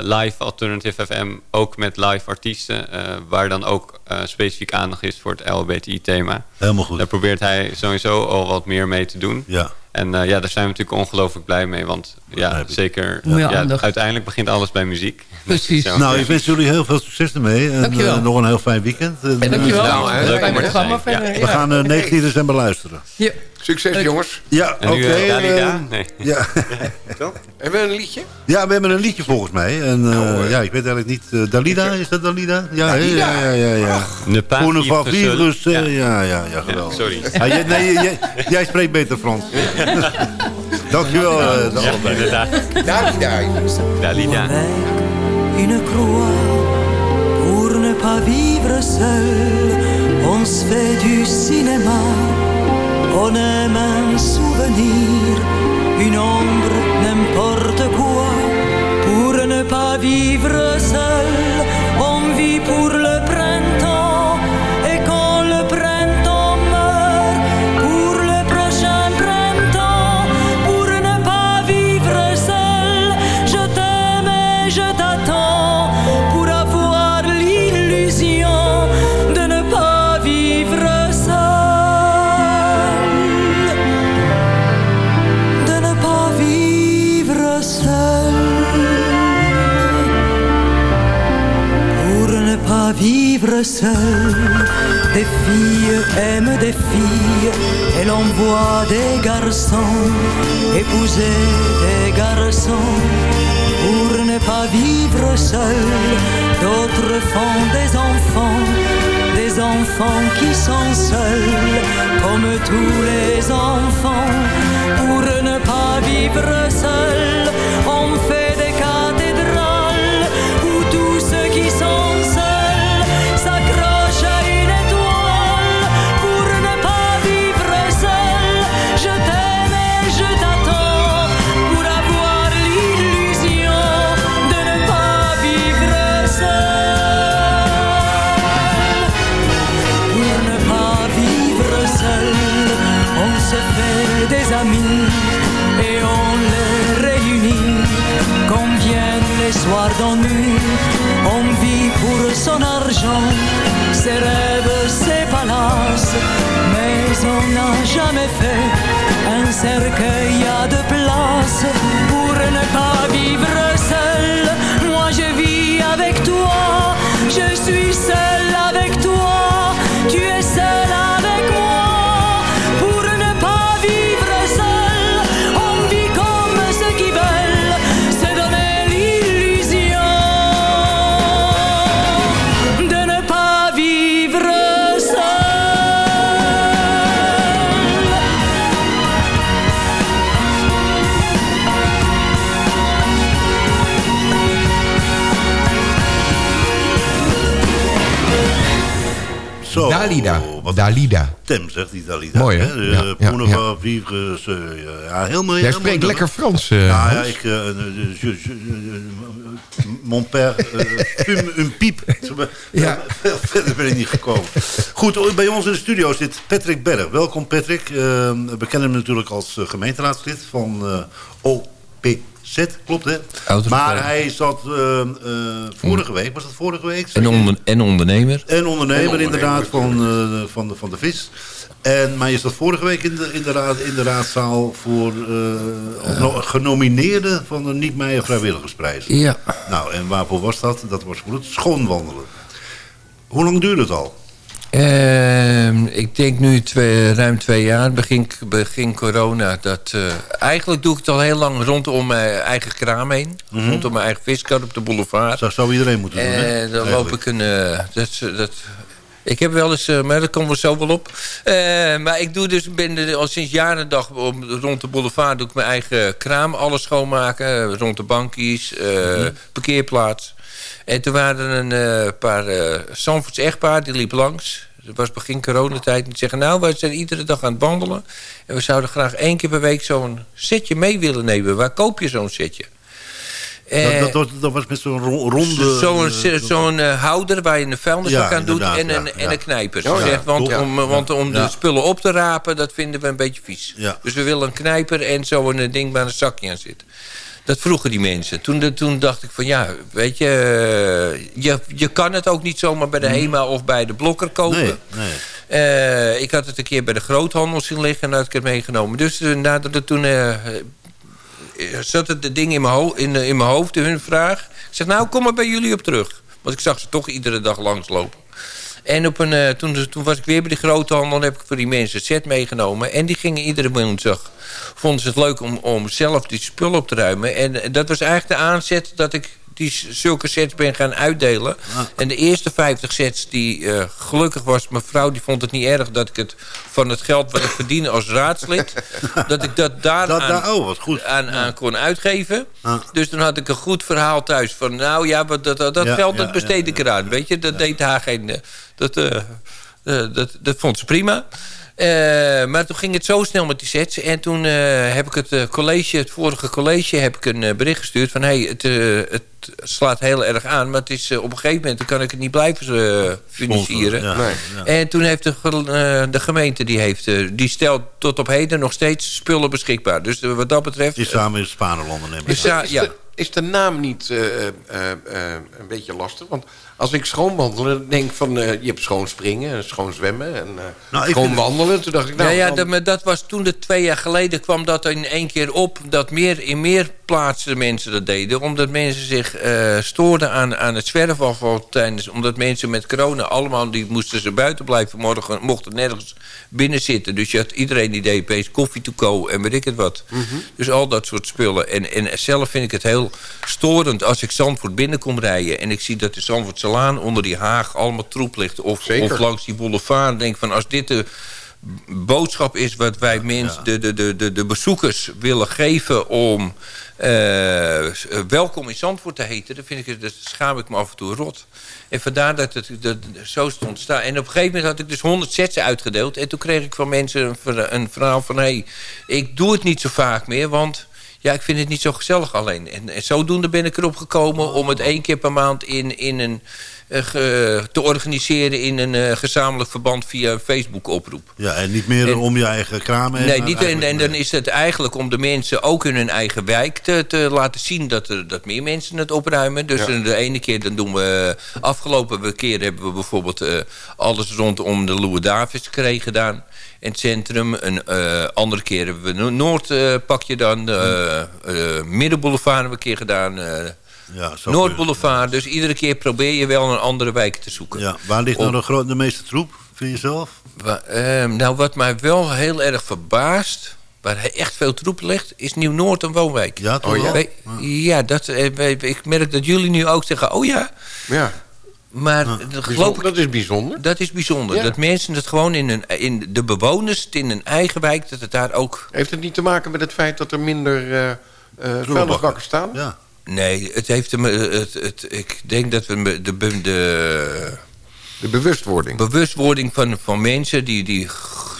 Speaker 7: live Alternative FM, ook met live artiesten... waar dan ook specifiek aandacht is voor het LBTI-thema.
Speaker 6: Helemaal goed.
Speaker 7: Daar probeert hij sowieso al wat meer mee te doen.
Speaker 6: Ja.
Speaker 7: En uh, ja, daar zijn we natuurlijk ongelooflijk blij mee. Want ja, zeker, ja, ja, uiteindelijk begint alles bij muziek.
Speaker 8: Precies.
Speaker 6: nou, ik wens jullie heel veel succes ermee. En uh, nog een heel fijn weekend. En,
Speaker 8: Dankjewel.
Speaker 7: Nou, leuk om er te zijn.
Speaker 6: We gaan uh, 19 december luisteren.
Speaker 8: Ja.
Speaker 5: Succes jongens.
Speaker 6: Ja, oké. Okay,
Speaker 7: Dalida? Nee.
Speaker 6: Ja.
Speaker 5: hebben we een liedje?
Speaker 6: Ja, we hebben een liedje volgens mij. En nou, ja, ik weet eigenlijk niet. Dalida, is dat Dalida? Ja,
Speaker 5: Dalida.
Speaker 6: ja, ja, ja. ja.
Speaker 7: Ne pas vivre.
Speaker 6: Ja, ja, ja, ja geweldig.
Speaker 7: Sorry.
Speaker 6: Ah, jij, nee, jij, jij spreekt beter Frans. Dankjewel.
Speaker 7: Ja, inderdaad.
Speaker 5: Dalida.
Speaker 7: Dalida.
Speaker 9: Une croix pour ne pas vivre seul. On se fait du cinéma. On aime un souvenir, une ombre, n'importe quoi. Pour ne pas vivre des garçons épouser des garçons. Pour ne pas vivre seul, d'autres font des enfants, des enfants qui sont seuls, comme tous les enfants. Pour ne pas vivre seul, d'ennui, on vit pour son argent, ses rêves, ses palaces. Mais on n'a jamais fait un cercueil à de place pour ne pas vivre seul. Moi je vis avec toi, je suis seul
Speaker 10: Dalida.
Speaker 6: Tem zegt die Dalida.
Speaker 10: Mooi, hè?
Speaker 6: hè?
Speaker 10: Ja,
Speaker 6: Uh,
Speaker 10: ja, ja.
Speaker 6: vivre, ja, mooi.
Speaker 10: Jij spreekt lekker. Frans, eh,
Speaker 6: ja, ja,
Speaker 10: Hans.
Speaker 6: ik... eh, eh, je- je- je- mon père eh, fume een piep.
Speaker 10: Ja.
Speaker 6: Veel verder ben ik niet gekomen. Goed, bij ons in de studio zit Patrick Berg. Welkom Patrick. Eh, we kennen hem natuurlijk als eh, gemeenteraadslid van eh, OPZ, klopt hè? Maar hij zat eh, eh, vorige week, was dat vorige week?
Speaker 11: En, onder, en ondernemer.
Speaker 6: En ondernemer,
Speaker 11: En
Speaker 6: inderdaad van, eh, van, de, van de vis. En, maar je zat vorige week in de, in de, raad, in de raadzaal voor eh, no- genomineerde van de Niet Meijer Vrijwilligersprijs.
Speaker 11: Ja.
Speaker 6: Nou, en waarvoor was dat? Dat was voor het schoonwandelen. Hoe lang duurde het al?
Speaker 11: Ehm, ik denk nu twee, ruim twee jaar, begin, begin corona. Dat, eh, eigenlijk doe ik het al heel lang rondom mijn eigen kraam heen.
Speaker 6: Mhm.
Speaker 11: Rondom mijn eigen viskar op de boulevard.
Speaker 6: Dat zou iedereen moeten doen, hè?
Speaker 11: Dan loop ik een... eh, dat, dat, ik heb wel eens, eh, maar daar komen we zo wel op. Eh, maar ik doe dus, ben al sinds jaren en dag om, rond de boulevard doe ik mijn eigen kraam, alles schoonmaken. eh, Rond de bankies, eh,
Speaker 6: Mhm.
Speaker 11: parkeerplaats. En toen waren er een paar uh, Zandvoorts echtpaar, die liep langs. Het was begin coronatijd. En die zeggen, nou, wij zijn iedere dag aan het wandelen. En we zouden graag één keer per week zo'n setje mee willen nemen. Waar koop je zo'n setje?
Speaker 6: Dat,
Speaker 11: Eh,
Speaker 6: dat, was- dat was met zo'n ro- ronde...
Speaker 11: Zo'n
Speaker 6: eh,
Speaker 11: zo'n eh, houder waar je een vuilniszak
Speaker 6: Ja,
Speaker 11: aan doet en een,
Speaker 6: ja,
Speaker 11: en een knijper. Ze
Speaker 6: ja,
Speaker 11: zegt, want om, want om de spullen op te rapen, dat vinden we een beetje vies. Dus we willen een knijper en zo'n ding waar een zakje aan zit. Dat vroegen die mensen. Toen, de- toen dacht ik van ja, weet je, je, je kan het ook niet zomaar bij de HEMA of bij de Blokker kopen.
Speaker 6: Nee, nee.
Speaker 11: Ik had het een keer bij de groothandel zien liggen en had ik het meegenomen. Dus nadat het toen eh, eh, zat het de ding in mijn, ho- in, eh, in mijn hoofd, hun vraag. Ik zeg, nou, kom maar bij jullie op terug. Want ik zag ze toch iedere dag langslopen. En op een, eh, toen, toen was ik weer bij die groothandel... en heb ik voor die mensen het set meegenomen. En die gingen iedere woensdag... vonden ze het leuk om, om zelf die spullen op te ruimen. En eh, dat was eigenlijk de aanzet dat ik die zulke sets ben gaan uitdelen. En de eerste 50 sets die eh, gelukkig was... mevrouw die vond het niet erg dat ik het van het geld wat ik verdien als raadslid... dat ik dat daar
Speaker 6: Dat-
Speaker 11: aan,
Speaker 6: daar- oh, goed.
Speaker 11: aan, aan kon uitgeven.
Speaker 6: Ah.
Speaker 11: Dus toen had ik een goed verhaal thuis. Van nou ja, dat, dat, dat
Speaker 6: Ja,
Speaker 11: geld
Speaker 6: ja,
Speaker 11: dat besteed ik eraan. Weet je, dat deed haar geen... eh, Dat, eh, dat, dat vond ze prima. Eh, maar toen ging het zo snel met die sets. En toen eh, heb ik het eh, college, het vorige college, heb ik een bericht gestuurd van hey, het, eh, het slaat heel erg aan. Maar het is, op een gegeven moment dan kan ik het niet blijven financieren.
Speaker 6: Ja, Nee. ja.
Speaker 11: En toen heeft de, eh, de gemeente die heeft, eh, die stelt tot op heden nog steeds spullen beschikbaar. Dus wat dat betreft.
Speaker 6: Die samen in Spanerlanden nemen.
Speaker 11: Dus ja,
Speaker 5: is,
Speaker 11: ja.
Speaker 5: de, is de naam niet eh, eh, eh, een beetje lastig? Want als ik schoon wandelen, dan denk ik van... eh, je hebt schoon springen en schoon zwemmen en eh,
Speaker 6: Nou,
Speaker 5: schoon wandelen. Toen dacht ik, nou...
Speaker 11: ja, ja maar dat was toen de twee jaar geleden kwam dat in één keer op. Dat meer, in meer plaatsen mensen dat deden. Omdat mensen zich eh, stoorden aan, aan het zwerfafval tijdens. Omdat mensen met corona allemaal, die moesten ze buiten blijven. Morgen mochten nergens binnen zitten. Dus je had iedereen die deed opeens koffie to go en weet ik het wat. Dus al dat soort spullen. En, en zelf vind ik het heel storend als ik Zandvoort binnenkom rijden. En ik zie dat de Zandvoortselaan onder die haag allemaal troep ligt. Of, of langs die boulevard. En denk van als dit de boodschap is wat wij mensen, de, de, de, de, de bezoekers willen geven om eh, welkom in Zandvoort te heten, dan vind ik het, dat schaam ik me af en toe rot. En vandaar dat het dat, zo stond staan. En op een gegeven moment had ik dus 100 sets uitgedeeld. En toen kreeg ik van mensen een verhaal van... hé, hey, ik doe het niet zo vaak meer, want ja, ik vind het niet zo gezellig alleen. En, en zodoende ben ik erop gekomen om het één keer per maand in, in een, eh, ge- te organiseren... in een eh, gezamenlijk verband via een Facebook-oproep.
Speaker 6: Ja, en niet meer
Speaker 11: En-
Speaker 6: om je eigen kraam heen.
Speaker 11: Nee, niet, en, en dan is het eigenlijk om de mensen ook in hun eigen wijk te, te laten zien dat, er, dat meer mensen het opruimen. Dus
Speaker 5: Ja.
Speaker 11: de ene keer dan doen we. Afgelopen keer hebben we bijvoorbeeld eh, alles rondom de Louis Davids gedaan. In het centrum. Een eh, andere keer hebben we een Noordpakje dan. De eh, Middenboulevard hebben we een keer gedaan. eh,
Speaker 6: Ja, zo
Speaker 11: Noordboulevard. Dus iedere keer probeer je wel een andere wijk te zoeken.
Speaker 6: Ja, waar ligt nou de, meeste troep, vind je zelf?
Speaker 11: Wa- ehm, nou, wat mij wel heel erg verbaast... waar echt veel troep ligt, is Nieuw-Noord een woonwijk.
Speaker 6: Ja, toch
Speaker 5: Oh, ja?
Speaker 11: Wij- ja, dat, eh, wij- ik merk dat jullie nu ook zeggen... oh ja,
Speaker 5: ja,
Speaker 11: maar dat geloof ik...
Speaker 5: dat is bijzonder.
Speaker 11: Dat is bijzonder.
Speaker 5: Ja.
Speaker 11: Dat mensen het gewoon in, hun, in de bewoners, het in hun eigen wijk... dat het daar ook...
Speaker 5: Heeft het niet te maken met het feit dat er minder eh eh vuilnisbakken staan?
Speaker 6: Ja.
Speaker 11: Nee, het heeft het, het, ik denk dat we de, de,
Speaker 5: De bewustwording.
Speaker 11: Bewustwording van, van mensen die, die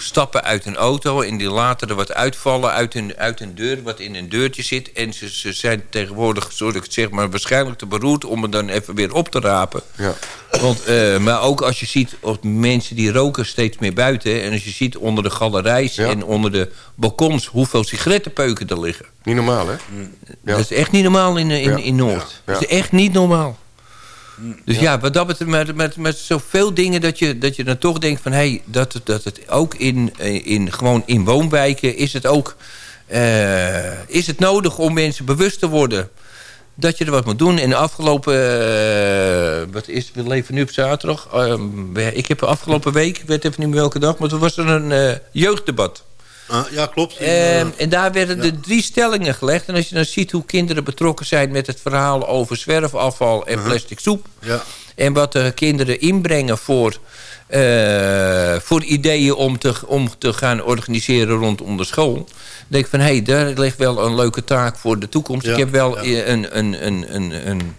Speaker 11: stappen uit een auto... en die laten er wat uitvallen uit een, uit een deur, wat in een deurtje zit. En ze, ze zijn tegenwoordig, zoals ik het zeg maar, waarschijnlijk te beroerd... om het dan even weer op te rapen.
Speaker 5: Ja.
Speaker 11: Want, eh, maar ook als je ziet op mensen die roken steeds meer buiten... en als je ziet onder de galerijs en onder de balkons... hoeveel sigarettenpeuken er liggen.
Speaker 5: Niet normaal, hè?
Speaker 11: Dat is echt niet normaal in, in, in Noord. Dat is echt niet normaal. Dus ja, wat dat betreft, met, met, met zoveel dingen dat je, dat je dan toch denkt van... hé, hey, dat, dat het ook in, in, gewoon in woonwijken is het ook... Uh, is het nodig om mensen bewust te worden dat je er wat moet doen. In de afgelopen... Uh, wat is We leven nu op zaterdag. Uh, ik heb afgelopen week, ik weet even niet meer welke dag... maar toen was er een uh, jeugddebat.
Speaker 6: Ah, ja, klopt.
Speaker 11: En, en daar werden ja. de drie stellingen gelegd. En als je dan ziet hoe kinderen betrokken zijn... met het verhaal over zwerfafval en plastic soep...
Speaker 6: Ja.
Speaker 11: en wat de kinderen inbrengen voor, uh, voor ideeën om te, om te gaan organiseren rondom de school... dan denk ik van, hé, hey, daar ligt wel een leuke taak voor de toekomst.
Speaker 6: Ja.
Speaker 11: Ik heb wel een, een, een, een, een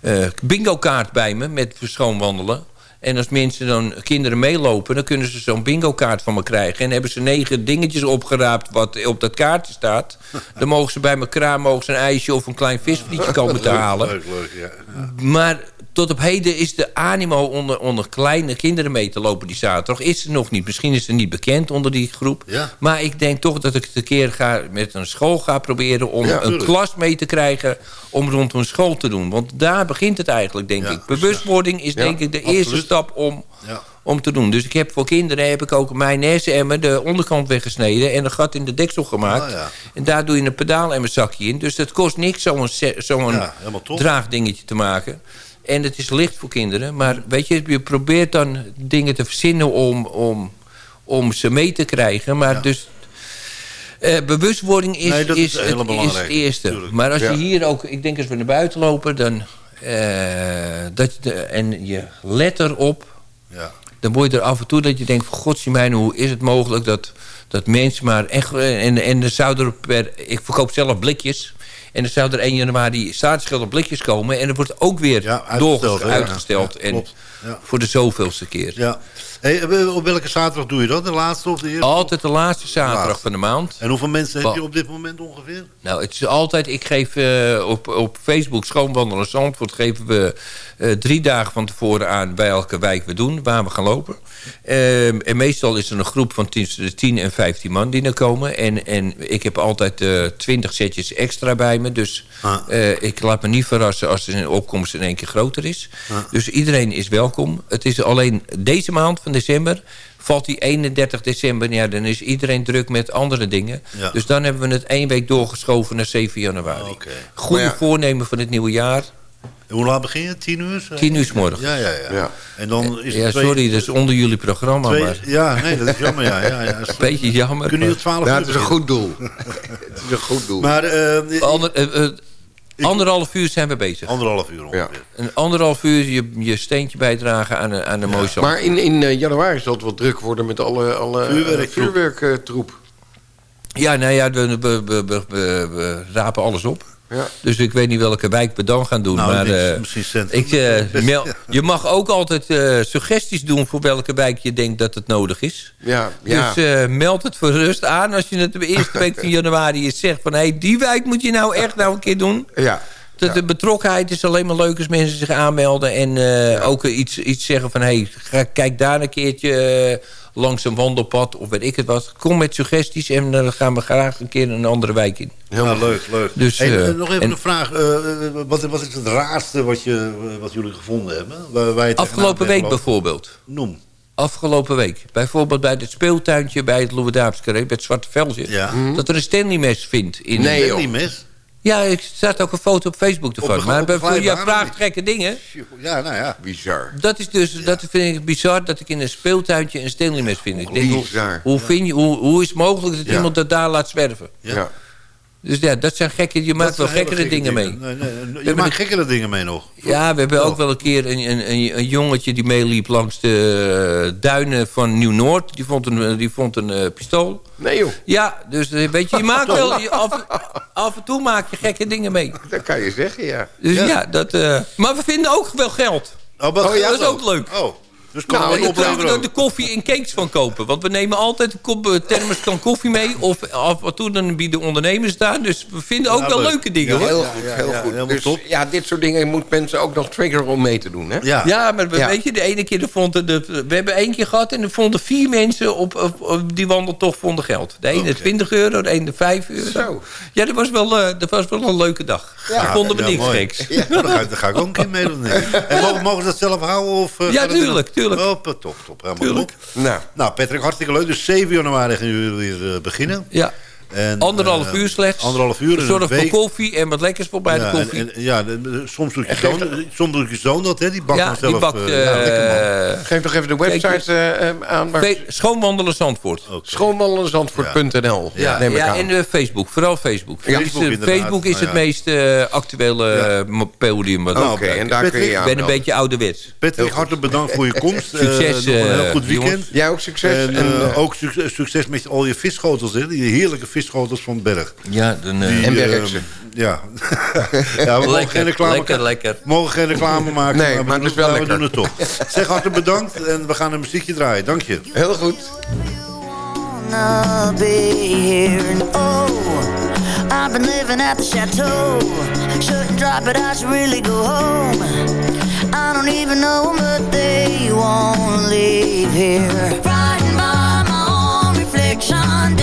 Speaker 11: uh, bingo kaart bij me met schoonwandelen... En als mensen dan kinderen meelopen... dan kunnen ze zo'n bingo kaart van me krijgen. En hebben ze negen dingetjes opgeraapt wat op dat kaartje staat. Dan mogen ze bij mijn kraam mogen ze een ijsje of een klein visvlietje komen te halen.
Speaker 6: Leuk, leuk, ja. ja.
Speaker 11: Maar tot op heden is de animo onder, onder kleine kinderen mee te lopen die zaterdag... is er nog niet. Misschien is het niet bekend onder die groep.
Speaker 6: Ja.
Speaker 11: Maar ik denk toch dat ik het een keer ga, met een school ga proberen... om
Speaker 5: Ja,
Speaker 11: een klas mee te krijgen om rond een school te doen. Want daar begint het eigenlijk, denk
Speaker 6: Ja,
Speaker 11: ik. Bewustwording is denk ik de
Speaker 6: absoluut.
Speaker 11: eerste stap om, om te doen. Dus ik heb voor kinderen heb ik ook mayonaise-emmer... de onderkant weggesneden en een gat in de deksel gemaakt.
Speaker 6: Ah.
Speaker 11: En daar doe je een pedaalemmerzakje in. Dus dat kost niks zo'n zo'n draagdingetje te maken. En het is licht voor kinderen. Maar weet je, je probeert dan dingen te verzinnen om, om, om ze mee te krijgen. Maar
Speaker 6: Ja.
Speaker 11: dus... eh, bewustwording is,
Speaker 6: Nee,
Speaker 11: is,
Speaker 6: is
Speaker 11: het, is
Speaker 6: belangrijk,
Speaker 11: het eerste.
Speaker 6: tuurlijk.
Speaker 11: Maar als
Speaker 5: Ja.
Speaker 11: je hier ook... Ik denk als we naar buiten lopen... Dan, eh, dat je de, en je let erop...
Speaker 6: Ja.
Speaker 11: Dan word je er af en toe dat je denkt... van godzijdank, hoe is het mogelijk dat, dat mensen maar... echt en, en er zouden er per... Ik verkoop zelf blikjes... En er zou er 1 januari staatsschuld op blikjes komen. En er wordt ook weer
Speaker 6: Ja, uitgesteld,
Speaker 11: doorgesteld. uitgesteld. En
Speaker 6: klopt. Ja.
Speaker 11: voor de zoveelste keer.
Speaker 6: ja. Hey, eh, op welke zaterdag doe je dat? De laatste of de eerste?
Speaker 11: Altijd de laatste zaterdag
Speaker 6: Laatste.
Speaker 11: van de maand.
Speaker 6: En hoeveel mensen heb je op dit moment ongeveer?
Speaker 11: Nou, het is altijd... Ik geef eh, op, op Facebook Schoonwandelen Zandvoort... geven we eh, drie dagen van tevoren aan... bij welke wijk we doen, waar we gaan lopen. Ehm, en meestal is er een groep van 10, 10 en 15 man die er komen. En, en ik heb altijd eh 20 setjes extra bij me. Dus
Speaker 6: Ah.
Speaker 11: eh, ik laat me niet verrassen als de opkomst in één keer groter is. Dus iedereen is welkom. Het is alleen deze maand van december... Valt die 31 december, ja, dan is iedereen druk met andere dingen.
Speaker 6: Ja.
Speaker 11: Dus dan hebben we het één week doorgeschoven naar 7 januari. Goede
Speaker 5: ja.
Speaker 11: voornemen van het nieuwe jaar.
Speaker 6: En hoe laat begin je? Tien uur?
Speaker 11: 10 uur 's morgens.
Speaker 6: Ja, ja, ja.
Speaker 5: Ja.
Speaker 6: En dan is het
Speaker 11: Ja,
Speaker 6: twee-
Speaker 11: sorry, dat is onder jullie programma,
Speaker 6: twee-
Speaker 11: maar
Speaker 6: Ja, nee, dat is jammer. Ja, ja, ja.
Speaker 11: een beetje jammer.
Speaker 6: Kunnen jullie
Speaker 11: maar-
Speaker 6: twaalf
Speaker 5: Ja,
Speaker 6: uur
Speaker 5: het is een goed doel. het is een goed doel.
Speaker 6: Maar eh,
Speaker 11: Ander, eh, eh, anderhalf uur zijn we bezig.
Speaker 6: anderhalf uur ongeveer.
Speaker 11: Een anderhalf uur je, je steentje bijdragen aan aan een mooi zand.
Speaker 5: Maar in, in eh, januari zal het wel druk worden met alle, alle
Speaker 6: Vuurwerktroep.
Speaker 5: vuurwerktroep.
Speaker 11: Ja, nou ja, we, we, we- we rapen alles op.
Speaker 5: Ja.
Speaker 11: Dus ik weet niet welke wijk we dan gaan doen.
Speaker 6: Nou,
Speaker 11: maar eh,
Speaker 6: misschien centrum.
Speaker 11: ik, eh, mel- je mag ook altijd eh, suggesties doen voor welke wijk je denkt dat het nodig is.
Speaker 5: Ja, ja.
Speaker 11: Dus meld het voor rust aan als je het de eerste week van januari eens zegt van... hé, hey, die wijk moet je nou echt nou een keer doen.
Speaker 5: ja.
Speaker 11: De,
Speaker 5: Ja.
Speaker 11: de betrokkenheid is alleen maar leuk als mensen zich aanmelden... en ook iets, iets zeggen van... hé, hey, kijk daar een keertje langs een wandelpad of weet ik het wat. Kom met suggesties en dan gaan we graag een keer een andere wijk in.
Speaker 6: Ja, leuk, leuk.
Speaker 11: Dus,
Speaker 6: Hey,
Speaker 11: eh,
Speaker 6: eh, nog even
Speaker 11: en-
Speaker 6: een vraag. eh, wat, wat is het raarste wat, je, eh, wat jullie gevonden hebben? Waar,
Speaker 11: Afgelopen week bijvoorbeeld.
Speaker 6: Noem.
Speaker 11: Afgelopen week. Bijvoorbeeld bij het speeltuintje bij het Louis-Davids-carré... bij het Zwarte Veldje.
Speaker 6: Ja.
Speaker 11: Dat er een Stanley mes vindt. In
Speaker 5: Nee, joh.
Speaker 11: Ja, er staat ook een foto op Facebook ervan.
Speaker 6: Op
Speaker 11: maar voor je vraagt gekke dingen...
Speaker 6: Ja, nou ja.
Speaker 5: Bizar.
Speaker 11: Dat is dus, dat vind ik bizar dat ik in een speeltuintje een Stanley mes vind. Ik denk, hoe,
Speaker 5: Bizar.
Speaker 11: hoe, vind je, hoe, hoe is het mogelijk dat iemand dat daar laat zwerven?
Speaker 6: Ja.
Speaker 11: Dus ja, dat zijn gekke, je maakt wel gekkere
Speaker 6: gekke
Speaker 11: dingen mee.
Speaker 6: Nee, nee, nee, je maakt gekkere dingen mee nog.
Speaker 11: Ja, we hebben ook wel een keer een, een, een, een jongetje die meeliep langs de eh, duinen van Nieuw-Noord. Die vond een, die vond een eh, pistool.
Speaker 5: Nee joh,
Speaker 11: Ja, dus eh, weet je, je maakt wel, je, af, af en toe maak je gekke dingen mee.
Speaker 5: dat kan je zeggen, ja.
Speaker 11: Dus
Speaker 6: Ja.
Speaker 11: ja, dat, eh, maar we vinden ook wel geld.
Speaker 6: Oh,
Speaker 11: dat is ook leuk.
Speaker 6: Oh, Dus kan
Speaker 11: nou, er de koffie en cakes van kopen. Want we nemen altijd een kop, eh, thermos kan koffie mee. Of af en toe dan bieden ondernemers daar. Dus we vinden ook
Speaker 5: Ja,
Speaker 11: wel
Speaker 5: leuk.
Speaker 11: leuke dingen. hoor.
Speaker 5: Heel goed, heel goed. dus ja, dit soort dingen moet mensen ook nog triggeren om mee te doen, hè?
Speaker 11: Ja, maar we-
Speaker 5: Ja.
Speaker 11: weet je, de ene keer de vonden de, we hebben één keer gehad en er vonden vier mensen op, op, op die wandeltocht vonden geld. De ene 20 euro, de ene 5 euro.
Speaker 5: Zo.
Speaker 11: Ja, dat was wel, eh, dat was wel een leuke dag. Ja, vonden we
Speaker 6: ja,
Speaker 11: niks
Speaker 6: mooi.
Speaker 11: geks.
Speaker 6: Ja, dan, ga, ik- dan ga ik ook een keer meedoen. En mogen, mogen ze dat zelf houden? Of, eh,
Speaker 11: Ja, tuurlijk, tuurlijk.
Speaker 6: Oh, top, top. Helemaal
Speaker 11: Tuurlijk.
Speaker 6: goed.
Speaker 5: Nou.
Speaker 6: nou, Patrick, hartstikke leuk. Dus 7 januari gaan jullie weer eh, beginnen.
Speaker 11: Ja.
Speaker 6: En,
Speaker 11: Anderhalf
Speaker 6: eh,
Speaker 11: uur slechts.
Speaker 6: Anderhalf uur.
Speaker 11: Zorg
Speaker 6: een
Speaker 11: voor koffie en wat lekkers voor bij
Speaker 6: ja,
Speaker 11: de koffie.
Speaker 6: En, en- ja, de- soms doet je zoon, soms doet je zoon dat, hè? Die bakt
Speaker 11: Ja, die
Speaker 6: zelf.
Speaker 11: bakt,
Speaker 6: eh, ja, lekker man.
Speaker 11: eh,
Speaker 5: Geef nog even de website eh, eh, aan.
Speaker 11: Fe- Schoonwandelen Zandvoort.
Speaker 5: Schoonwandelenzandvoort.nl.
Speaker 11: Ja,
Speaker 5: neem ik
Speaker 11: ja
Speaker 5: aan.
Speaker 11: en eh, Facebook. Vooral Facebook.
Speaker 5: Ja,
Speaker 11: Facebook,
Speaker 5: Facebook
Speaker 11: is,
Speaker 5: inderdaad.
Speaker 11: Facebook is
Speaker 5: Nou
Speaker 11: het
Speaker 5: ja.
Speaker 11: meest eh, actuele eh, podium.
Speaker 5: Oké, en daar kun je
Speaker 11: Ik ben een beetje ouderwets.
Speaker 6: Patrick, hartelijk bedankt voor je komst. Eh,
Speaker 11: Succes,
Speaker 6: een heel
Speaker 11: eh,
Speaker 6: goed weekend.
Speaker 5: Jij ook succes.
Speaker 6: En, eh,
Speaker 5: eh,
Speaker 6: ook succes, met al je visschotels, hè? Die heerlijke visschotels van Berg.
Speaker 11: Ja, dan, eh,
Speaker 6: Die,
Speaker 5: En Bergse.
Speaker 6: ja. ja, we mogen
Speaker 11: Lekker,
Speaker 6: geen reclame
Speaker 11: lekker, lekker.
Speaker 6: We mogen geen reclame maken,
Speaker 5: Nee,
Speaker 6: maar,
Speaker 5: maar
Speaker 6: we,
Speaker 5: het is
Speaker 6: doen,
Speaker 5: wel
Speaker 6: maar we
Speaker 5: lekker.
Speaker 6: doen het toch. Zeg hartelijk bedankt en we gaan een muziekje draaien. Dank je.
Speaker 5: Heel goed.
Speaker 12: I'll be here and oh I've been living at the chateau Shouldn't drop it, I should really go home I don't even know but they won't leave here Riding by my own reflection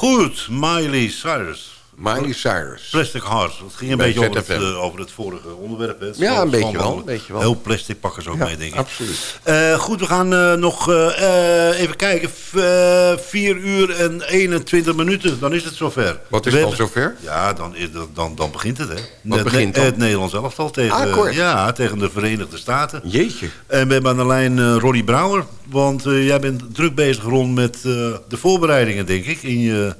Speaker 6: Goed, Miley Cyrus.
Speaker 5: Miley Cyrus.
Speaker 6: Plastic Hearts. Dat ging een
Speaker 5: Bij
Speaker 6: beetje over het,
Speaker 5: ZFM.
Speaker 6: eh, over het vorige onderwerp. Hè. Het
Speaker 5: Ja, een beetje wel, een beetje wel.
Speaker 6: Heel plastic pakken ze ook
Speaker 5: Ja,
Speaker 6: mee, denk ik.
Speaker 5: absoluut.
Speaker 6: Eh, goed, we gaan eh, nog even kijken. V- eh, 4 uur en 21 minuten, dan is het zover.
Speaker 5: Wat is
Speaker 6: We
Speaker 5: het al zover?
Speaker 6: Ja, dan, is, dan- dan, begint het, hè.
Speaker 5: Wat
Speaker 6: het,
Speaker 5: begint dan?
Speaker 6: Het Nederlands elftal tegen,
Speaker 5: Ah,
Speaker 6: ja, tegen de Verenigde Staten.
Speaker 5: Jeetje.
Speaker 6: En we hebben aan de lijn Ronnie Brouwer. Want jij bent druk bezig rond met de voorbereidingen, denk ik. In je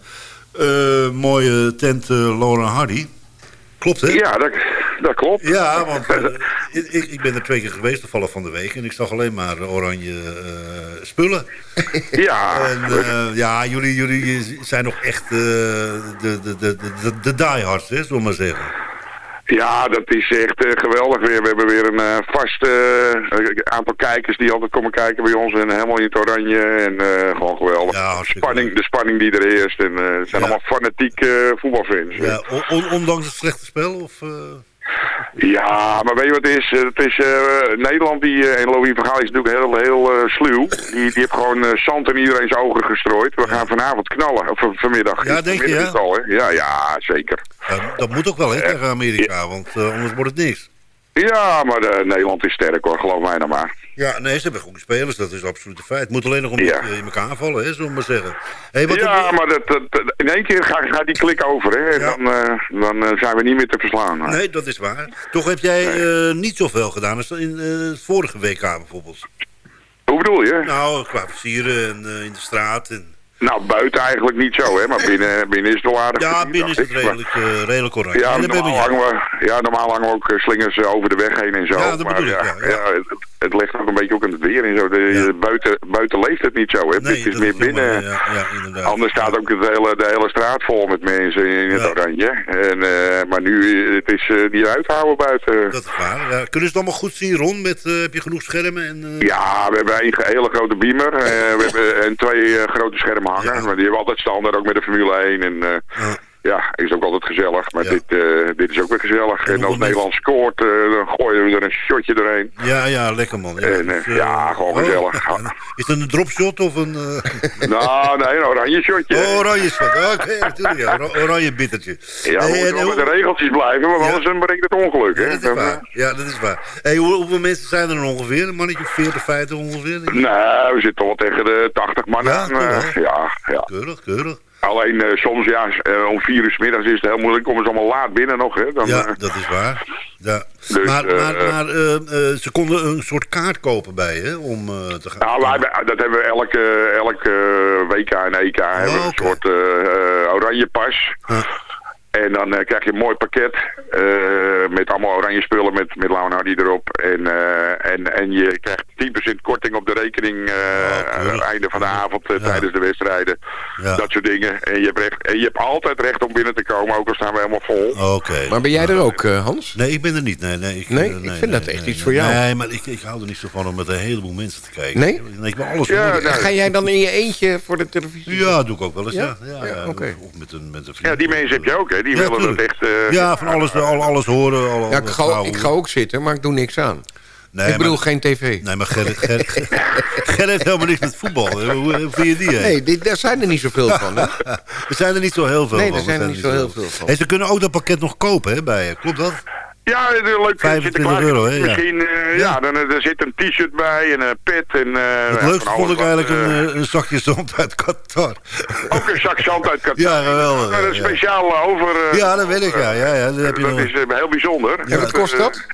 Speaker 6: mooie tent uh, Laura Hardy. Klopt, hè?
Speaker 13: Ja, dat, dat klopt.
Speaker 6: Ja, want uh, ik, ik ben er twee keer geweest, toevallig van de week. En ik zag alleen maar oranje uh, spullen.
Speaker 13: Ja.
Speaker 6: en ja, jullie, jullie zijn nog echt de, de, de, de, de, de diehards, hè, zullen we maar zeggen.
Speaker 13: Ja, dat is echt uh, geweldig weer. We hebben weer een uh, vast uh, aantal kijkers die altijd komen kijken bij ons. En helemaal in het oranje. En gewoon geweldig.
Speaker 6: Ja,
Speaker 13: spanning, de spanning die er heerst. En het zijn ja. allemaal fanatieke voetbalfans.
Speaker 6: Ja, on ondanks het slechte spel? Of,
Speaker 13: ja, maar weet je wat het is? Het is Nederland, die, en Louis van Gaal is natuurlijk heel, heel sluw. Die, die heeft gewoon zand in iedereen's ogen gestrooid. We gaan vanavond knallen. Of vanmiddag.
Speaker 6: Ja, denk je, ja?
Speaker 13: Al, hè? Ja, ja, zeker.
Speaker 6: Ja, dat moet ook wel, hè, tegen Amerika, want uh, anders wordt het niks.
Speaker 13: Ja, maar uh, Nederland is sterk hoor, geloof mij nou maar.
Speaker 6: Ja, nee, ze hebben goede spelers, dat is absoluut een feit. Het moet alleen nog een
Speaker 13: ja.
Speaker 6: beetje in elkaar vallen, hè, zullen we maar zeggen.
Speaker 13: Hey, wat ja, er... maar dat, dat, dat, in één keer gaat, gaat die klik over, hè. Ja. Dan, uh, dan zijn we niet meer te verslaan. Maar.
Speaker 6: Nee, dat is waar. Toch heb jij nee. niet zoveel gedaan als in het vorige WK bijvoorbeeld.
Speaker 13: Hoe bedoel je?
Speaker 6: Nou, qua versieren en in de straat en...
Speaker 13: Nou, buiten eigenlijk niet zo, hè. Maar binnen, binnen is het wel aardig.
Speaker 6: Ja, binnen is het redelijk, uh, redelijk correct.
Speaker 13: Ja, normaal hangen, we, ja, normaal hangen we ook slingers over de weg heen en zo.
Speaker 6: Ja, dat
Speaker 13: maar,
Speaker 6: bedoel ik, ja, ja.
Speaker 13: ja het, ligt ook een beetje ook aan het weer en zo. De,
Speaker 6: Ja.
Speaker 13: buiten, buiten leeft het niet zo, hè.
Speaker 6: Nee,
Speaker 13: het is meer binnen.
Speaker 6: Ja, ja, inderdaad.
Speaker 13: Anders staat ook het hele, de hele straat vol met mensen in het oranje. En, eh, maar nu, het is eh, niet uithouden buiten.
Speaker 6: Dat is waar. Ja. Kunnen ze het allemaal goed zien, Ron? Met, eh, heb je genoeg schermen? En,
Speaker 13: Ja, we hebben een hele grote beamer we hebben, en twee grote schermen hangen. Maar die hebben altijd standaard ook met de Formule 1. En
Speaker 6: Ja.
Speaker 13: is ook altijd gezellig. Maar
Speaker 6: Ja.
Speaker 13: dit, eh, dit is ook weer gezellig.
Speaker 6: En
Speaker 13: En, als Nederland scoort, eh, dan gooien we er een shotje doorheen.
Speaker 6: Ja, ja, lekker man. Ja,
Speaker 13: En, eh, ja, gewoon gezellig.
Speaker 6: en Is dat een dropshot of een...
Speaker 13: nou, nee, een oranje shotje.
Speaker 6: Oh, oranje shot. Oké, natuurlijk. Ja. Ora- Oranje bittertje.
Speaker 13: Ja, we
Speaker 6: Hey,
Speaker 13: moeten
Speaker 6: en hoe-
Speaker 13: de regeltjes blijven, want anders dan brengt het ongeluk.
Speaker 6: Ja,
Speaker 13: Hè?
Speaker 6: dat is
Speaker 13: Dan,
Speaker 6: waar. Ja, dat is waar. Hey, hoe, hoeveel mensen zijn er ongeveer? Een mannetje of 40, 50 ongeveer?
Speaker 13: Nou, we zitten wel tegen de 80 mannen. Aan, ja, ja.
Speaker 6: Keurig, keurig.
Speaker 13: Alleen eh, soms, ja, eh, om vier uur 's middags is het heel moeilijk. Komen ze allemaal laat binnen nog, hè. Dan,
Speaker 6: Ja,
Speaker 13: eh,
Speaker 6: dat is waar. Ja.
Speaker 13: Dus,
Speaker 6: maar maar, maar ze konden een soort kaart kopen bij je om te gaan...
Speaker 13: Nou, wij, dat hebben we elke, elke WK en EK. hebben
Speaker 6: oké.
Speaker 13: een soort oranje pas.
Speaker 6: Ja.
Speaker 13: En dan eh, krijg je een mooi pakket eh, met allemaal oranje spullen met, met Leonardi erop. En, eh, en, en je krijgt 10% korting op de rekening eh,
Speaker 6: Ja,
Speaker 13: aan het einde van de avond
Speaker 6: Ja.
Speaker 13: tijdens de wedstrijden.
Speaker 6: Ja.
Speaker 13: Dat soort dingen. En je, hebt recht, en je hebt altijd recht om binnen te komen, ook al staan we helemaal vol.
Speaker 6: Oké.
Speaker 5: Maar ben jij er ook, eh, Hans?
Speaker 6: Nee, ik ben er niet. Nee, nee, ik,
Speaker 5: Nee?
Speaker 6: eh,
Speaker 5: Ik vind dat echt iets voor jou.
Speaker 6: Nee, maar ik, ik hou er niet zo van om met een heleboel mensen te kijken.
Speaker 5: Nee?
Speaker 6: ik wil alles
Speaker 13: nou,
Speaker 5: Ga jij dan in je eentje voor de televisie?
Speaker 6: Ja, doe ik ook wel eens, ja.
Speaker 5: Ja?
Speaker 6: ja,
Speaker 5: Ja,
Speaker 6: ja,
Speaker 5: oké.
Speaker 6: Of met een, met een vriend.
Speaker 13: Ja, die mensen heb je ook, hè. Die
Speaker 6: Ja,
Speaker 13: willen dat
Speaker 6: tuurlijk.
Speaker 13: echt... eh,
Speaker 6: Ja, van alles, al, alles horen. Al,
Speaker 5: Ja, ik ga, ik ga ook zitten, maar ik doe niks aan.
Speaker 6: Nee,
Speaker 5: ik bedoel
Speaker 6: maar,
Speaker 5: geen tv.
Speaker 6: Nee, maar Gerrit, Gerrit, Gerrit heeft helemaal niks met voetbal. Hoe, hoe vind je die? hè?
Speaker 5: Nee, die, daar zijn er niet zoveel van. Hè?
Speaker 6: Er zijn er niet zo heel veel
Speaker 5: Nee,
Speaker 6: van.
Speaker 5: er zijn er
Speaker 6: Er
Speaker 5: niet zo heel veel van.
Speaker 6: Hey, ze kunnen ook dat pakket nog kopen hè, bij je. Klopt dat?
Speaker 13: Ja, het is een leuk
Speaker 6: 25
Speaker 13: Sinterklaas.
Speaker 6: euro, hè, ja.
Speaker 13: Misschien, eh,
Speaker 6: Ja.
Speaker 13: ja, dan, eh, er zit een t-shirt bij en een pet. En, eh,
Speaker 6: Het leukste vond ik
Speaker 13: wat,
Speaker 6: eigenlijk een, een zakje zand uit Qatar.
Speaker 13: Ook een zak zand uit Qatar.
Speaker 6: Ja, geweldig.
Speaker 13: Een speciaal eh, over...
Speaker 6: Ja, dat weet ik, ja. ja, ja dat heb je
Speaker 13: dat
Speaker 6: nog.
Speaker 13: is heel bijzonder.
Speaker 5: En wat kost dat?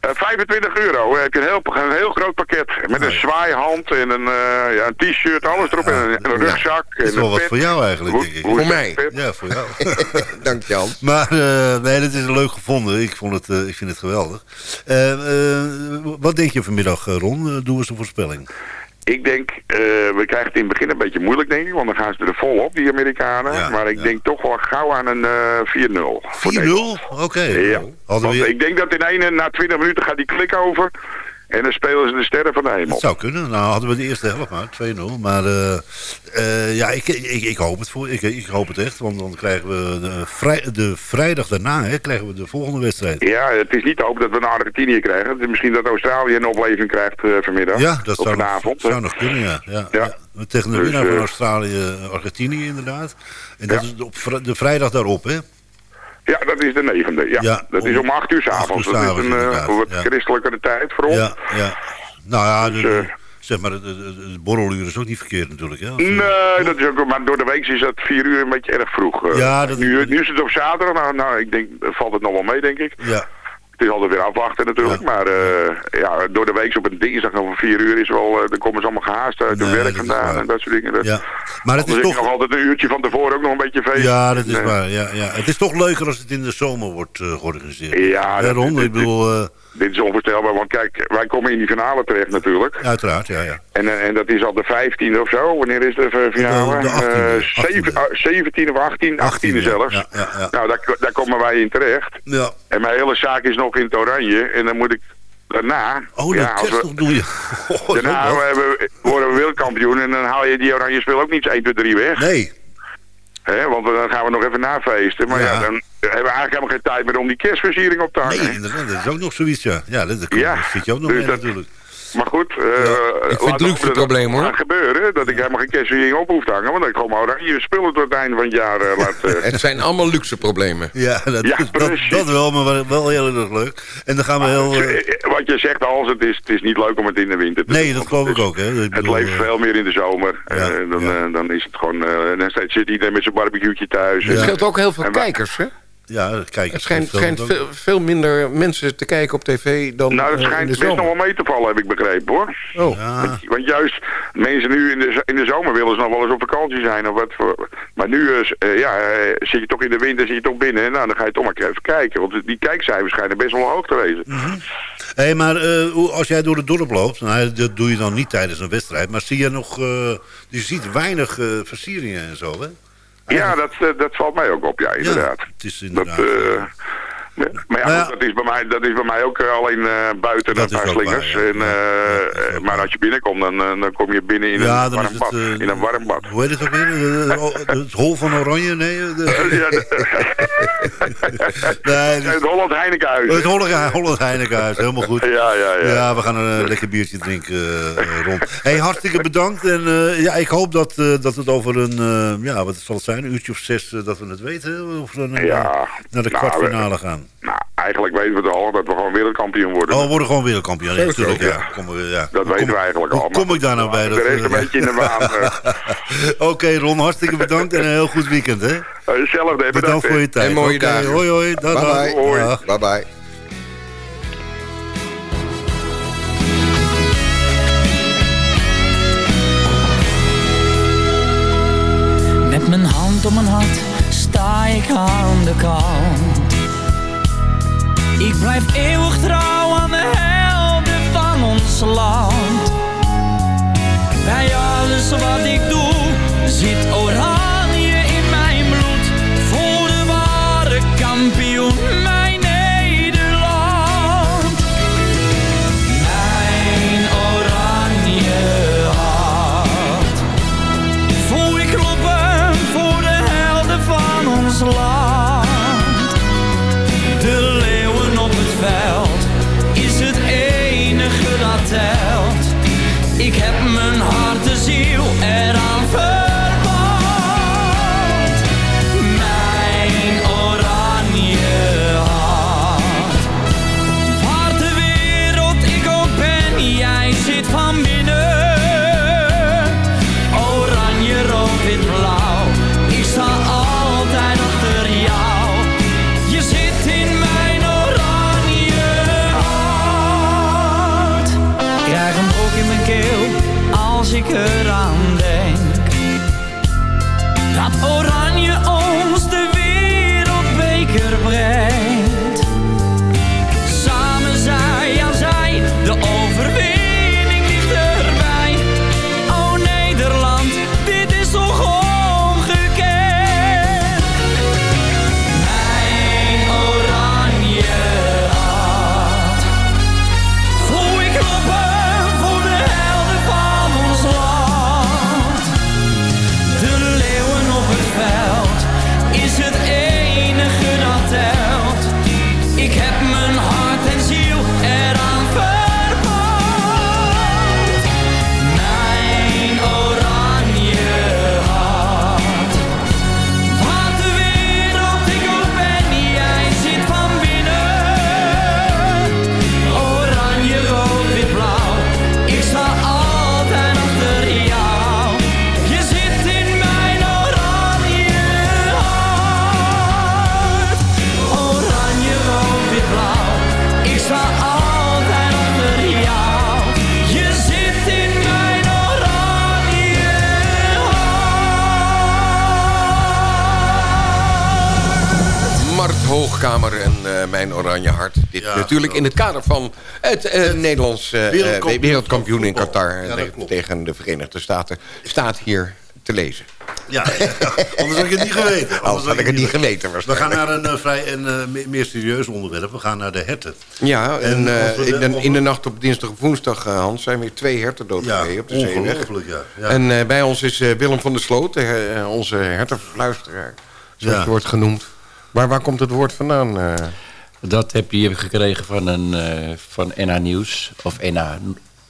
Speaker 13: Eh, 25 euro. Dan heb je een heel, een heel groot pakket. Met een zwaaihand en een, eh, ja, een t-shirt, alles erop. En een, en een rugzak.
Speaker 6: Dat is
Speaker 13: en
Speaker 6: wel wat
Speaker 13: pet.
Speaker 6: voor jou eigenlijk, denk ik.
Speaker 5: Voor mij.
Speaker 6: Ja, voor jou.
Speaker 5: Dank Jan.
Speaker 6: Maar uh, nee, dat is leuk gevonden. Ik, vond het, uh, ik vind het geweldig. Uh, wat denk je vanmiddag, Ron? Doe eens een voorspelling.
Speaker 13: Ik denk, uh, we krijgen het in het begin een beetje moeilijk, denk ik. Want dan gaan ze er vol op, die Amerikanen.
Speaker 6: Ja,
Speaker 13: maar ik
Speaker 6: ja.
Speaker 13: denk toch wel gauw aan een uh, 4-0.
Speaker 6: 4-0? Oké. Okay.
Speaker 13: Ja. Want ik denk dat in een, na 20 minuten gaat die klik over. En dan spelen ze de sterren van de hemel.
Speaker 6: Dat zou kunnen. Nou hadden we de eerste helft maar, 2-0. Maar uh, uh, ja, ik, ik, ik, hoop het voor. Ik, ik hoop het echt. Want dan krijgen we de, vrij, de vrijdag daarna hè, krijgen we de volgende wedstrijd.
Speaker 13: Ja, het is niet te hopen dat we naar Argentinië krijgen. Het is misschien dat Australië een opleving krijgt uh, vanmiddag.
Speaker 6: Ja, dat zou
Speaker 13: nog,
Speaker 6: zou nog kunnen, ja. ja, ja. ja. Tegen de dus, winnaar van Australië, Argentinië inderdaad. En dat is op de vrijdag daarop, hè?
Speaker 13: Ja, dat is de negende. Ja. ja dat om, is om acht uur s'avonds. Dat is een uh, wat ja. christelijkere tijd voor ons.
Speaker 6: Ja, ja. Nou ja, dus, de, zeg maar, het, het borreluur is ook niet verkeerd natuurlijk. Hè?
Speaker 13: Nee, uh, dat is ook, maar door de week is dat vier uur een beetje erg vroeg.
Speaker 6: Ja, dat
Speaker 13: nu, nu is het op zaterdag, nou, nou ik denk, valt het nog wel mee, denk ik.
Speaker 6: Ja.
Speaker 13: Het is altijd weer afwachten natuurlijk. Maar eh, ja, door de week op een dinsdag over vier uur is wel... eh, dan komen ze allemaal gehaast uit hun
Speaker 6: Nee,
Speaker 13: werk vandaan
Speaker 6: waar.
Speaker 13: en dat soort dingen. Dat,
Speaker 6: Ja. Maar het is
Speaker 13: ik
Speaker 6: toch...
Speaker 13: nog altijd een uurtje van tevoren ook nog een beetje feest.
Speaker 6: Ja, dat is
Speaker 13: Nee.
Speaker 6: waar. Ja, ja. Het is toch leuker als het in de zomer wordt eh, georganiseerd.
Speaker 13: Ja, dit-
Speaker 6: ik bedoel,
Speaker 13: Dit is onvoorstelbaar, want kijk, wij komen in die finale terecht natuurlijk.
Speaker 6: uiteraard, ja, ja.
Speaker 13: En, eh, en dat is al de 15e of zo. Wanneer is de eh, finale?
Speaker 6: De- de 18e,
Speaker 13: Eh, zeven- ah, 17 of 18, 18e
Speaker 6: ja.
Speaker 13: zelfs.
Speaker 6: Ja, ja, ja.
Speaker 13: Nou, daar, daar komen wij in terecht.
Speaker 6: Ja.
Speaker 13: En mijn hele zaak is nog in het oranje. En dan moet ik daarna...
Speaker 6: Oh,
Speaker 13: ja, als we,
Speaker 6: nog doen je. Oh,
Speaker 13: daarna we hebben, worden we wereldkampioen. En dan haal je die oranje speel ook niet 1, 2, 3 weg.
Speaker 6: Nee.
Speaker 13: Hè, want dan gaan we nog even nafeesten. Maar ja,
Speaker 6: Ja.
Speaker 13: dan hebben we eigenlijk helemaal geen tijd meer om die kerstversiering op te hangen.
Speaker 6: Nee, inderdaad, dat is ook nog zoiets, ja. Ja, dat, dat
Speaker 13: Ja,
Speaker 6: zit je ook nog
Speaker 13: dus
Speaker 6: mee
Speaker 13: dat-
Speaker 6: natuurlijk.
Speaker 13: Maar goed, eh
Speaker 5: Ik vind het probleem, hoor.
Speaker 13: Het gebeuren dat ik helemaal geen kerstversiering op hoef te hangen. Want gewoon maar oranje spullen tot het einde van het jaar eh, laat... eh,
Speaker 5: Het zijn allemaal luxe problemen.
Speaker 6: Ja, dat,
Speaker 13: Ja,
Speaker 6: is- dat,
Speaker 13: precies.
Speaker 6: dat wel, maar wel- heel erg leuk. En dan gaan we heel...
Speaker 13: Wat je zegt, als het is, het is niet leuk om het in de winter te
Speaker 6: nee,
Speaker 13: doen.
Speaker 6: dat geloof ik ook, hè. Ik
Speaker 13: Het
Speaker 6: bedoel,
Speaker 13: leeft
Speaker 6: eh,
Speaker 13: veel meer in de zomer.
Speaker 6: ja,
Speaker 13: dan,
Speaker 6: ja.
Speaker 13: dan is het gewoon... eh dan steeds zit iedereen met zijn barbecueetje thuis.
Speaker 5: Het
Speaker 6: Ja.
Speaker 5: scheelt ook heel veel
Speaker 13: En
Speaker 5: kijkers, hè?
Speaker 6: Ja, kijk.
Speaker 5: Het schijnt, schijnt veel, veel minder mensen te kijken op tv dan
Speaker 13: Nou, dat
Speaker 5: in
Speaker 13: schijnt best nog wel mee te vallen, heb ik begrepen, hoor.
Speaker 5: Oh.
Speaker 6: Ja,
Speaker 13: Want juist, mensen nu in de, in de zomer willen ze nog wel eens op vakantie zijn of wat voor... Maar nu eh, eh, ja, eh, zit je toch in de winter, zit je toch binnen. Nou, dan ga je toch maar even kijken. Want die kijkcijfers schijnen best wel hoog te wezen.
Speaker 6: Hé, maar eh, hoe- als jij door het dorp loopt, nou, dat doe je dan niet tijdens een wedstrijd, maar zie je nog, eh, je ziet weinig eh, versieringen en zo, hè?
Speaker 13: Ja, dat, eh, dat valt mij ook op, ja, inderdaad.
Speaker 6: het is
Speaker 13: Dat,
Speaker 6: inderdaad...
Speaker 13: eh,
Speaker 6: eh,
Speaker 13: maar ja,
Speaker 6: Nou
Speaker 13: goed, dat, is bij mij, dat is bij mij ook eh, alleen eh, buiten
Speaker 6: Dat
Speaker 13: een paar slingers.
Speaker 6: waar, ja.
Speaker 13: En, eh,
Speaker 6: ja,
Speaker 13: maar als je binnenkomt, dan, dan kom je binnen in een warm bad. in een warm bad.
Speaker 6: Hoe heet het ook weer? Het hol van Oranje? Nee, de, nee
Speaker 13: het Holland Heinekenhuis.
Speaker 6: het Holland, Holland Heinekenhuis, helemaal goed.
Speaker 13: Ja, ja, ja.
Speaker 6: Ja, we gaan een lekker biertje drinken rond. Hey, hartstikke bedankt. En ja, ik hoop dat, dat het over een, ja, wat zal het zijn, een uurtje of zes, dat we het weten. Of we naar de
Speaker 13: Nou,
Speaker 6: kwartfinale gaan.
Speaker 13: Nou, eigenlijk weten we het al, dat we gewoon wereldkampioen worden.
Speaker 6: Oh, we worden gewoon wereldkampioen. Natuurlijk, ja. We, ja.
Speaker 13: Dat weten
Speaker 6: kom-
Speaker 13: we eigenlijk
Speaker 6: hoe
Speaker 13: al.
Speaker 6: kom ik daar nou bij?
Speaker 13: De
Speaker 6: Dat,
Speaker 13: rest een
Speaker 6: eh,
Speaker 13: beetje in de waan. eh.
Speaker 6: Oké, Ron, hartstikke bedankt en een heel goed weekend, hè?
Speaker 13: Hetzelfde, bedankt.
Speaker 6: Bedankt voor je tijd.
Speaker 5: En mooie dagen.
Speaker 6: Hoi, hoi. Dag,
Speaker 5: Bye
Speaker 6: dag.
Speaker 5: bye.
Speaker 6: Dag.
Speaker 5: Bye bye.
Speaker 9: Met mijn hand op mijn hart sta ik aan de kant. Ik blijf eeuwig trouw aan de helden van ons land. Bij alles wat ik doe zit oranje
Speaker 5: Hoogkamer en eh, Mijn Oranje Hart. Dit natuurlijk in het kader van het eh, Nederlands eh,
Speaker 6: Wereldkampioen
Speaker 5: wereldkampioen in. Qatar
Speaker 6: Ja,
Speaker 5: tegen- de Verenigde Staten. Staat hier te lezen.
Speaker 6: Ja, anders had ik het niet geweten.
Speaker 5: Anders had ik het niet geweten
Speaker 6: We gaan naar een vrij en me- meer serieus onderwerp. We gaan naar de herten.
Speaker 5: Ja, en, in, de, in de nacht op dinsdag of woensdag, Hans, zijn weer twee herten doodgereden op de zeeweg.
Speaker 6: ja. Ja.
Speaker 5: En bij ons is Willem van der Sloot, onze hertenfluisteraar, zoals
Speaker 14: Ja.
Speaker 5: je wordt genoemd. Maar waar komt het woord vandaan? eh?
Speaker 14: Dat heb je gekregen van, een, eh, van NA Nieuws. Of NA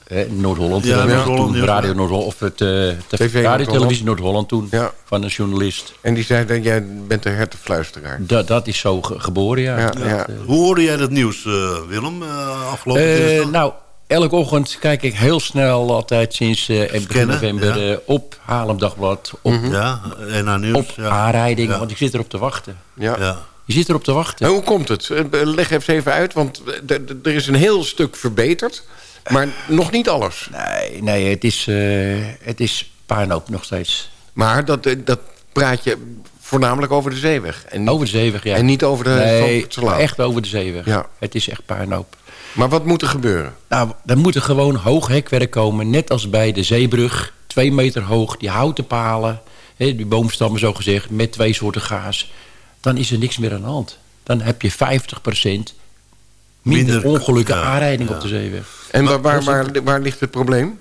Speaker 14: eh, Noord-Holland.
Speaker 5: Ja, Noord-Holland,
Speaker 14: toen
Speaker 5: ja.
Speaker 14: Radio Noord-Holland. Of het eh, te-
Speaker 5: TV
Speaker 14: Radio Televisie
Speaker 5: Noord-Holland.
Speaker 14: Toen. Van een journalist.
Speaker 5: En die zei dat jij bent de hertenfluisteraar.
Speaker 14: Dat, dat is zo ge- geboren, ja.
Speaker 5: Ja, ja.
Speaker 6: Hoe hoorde jij dat nieuws, eh, Willem, eh, afgelopen
Speaker 14: Eh,
Speaker 6: dinsdag?
Speaker 14: nou, elke ochtend kijk ik heel snel altijd sinds eh, begin november
Speaker 6: ja.
Speaker 14: eh, op Haarlem Dagblad. Op,
Speaker 6: Ja, NA Nieuws.
Speaker 14: op
Speaker 6: ja.
Speaker 14: aanrijding,
Speaker 6: Ja.
Speaker 14: want ik zit erop te wachten.
Speaker 5: Ja.
Speaker 6: Ja.
Speaker 14: Je zit erop te wachten.
Speaker 5: En hoe komt het? Eh, Leg even even uit, want er is een heel stuk verbeterd. Maar nog niet alles.
Speaker 14: Nee, nee het, is, eh het is puinhoop nog steeds.
Speaker 5: Maar dat, dat praat je voornamelijk over de zeeweg. En niet,
Speaker 14: Over de zeeweg, ja.
Speaker 5: En niet over de
Speaker 14: Nee, echt over de zeeweg.
Speaker 5: Ja.
Speaker 14: Het is echt puinhoop.
Speaker 5: Maar wat moet er gebeuren?
Speaker 14: Nou, er moet er gewoon hoog hekwerk komen. Net als bij de zeebrug. Twee meter hoog, die houten palen. Hè, die boomstammen zo gezegd, met twee soorten gaas. Dan is er niks meer aan de hand. Dan heb je 50% minder,
Speaker 6: Minder-
Speaker 14: ongelukken
Speaker 6: ja,
Speaker 14: aanrijding
Speaker 6: ja.
Speaker 14: op de zeeweg.
Speaker 5: En waar, waar, waar, waar ligt het probleem?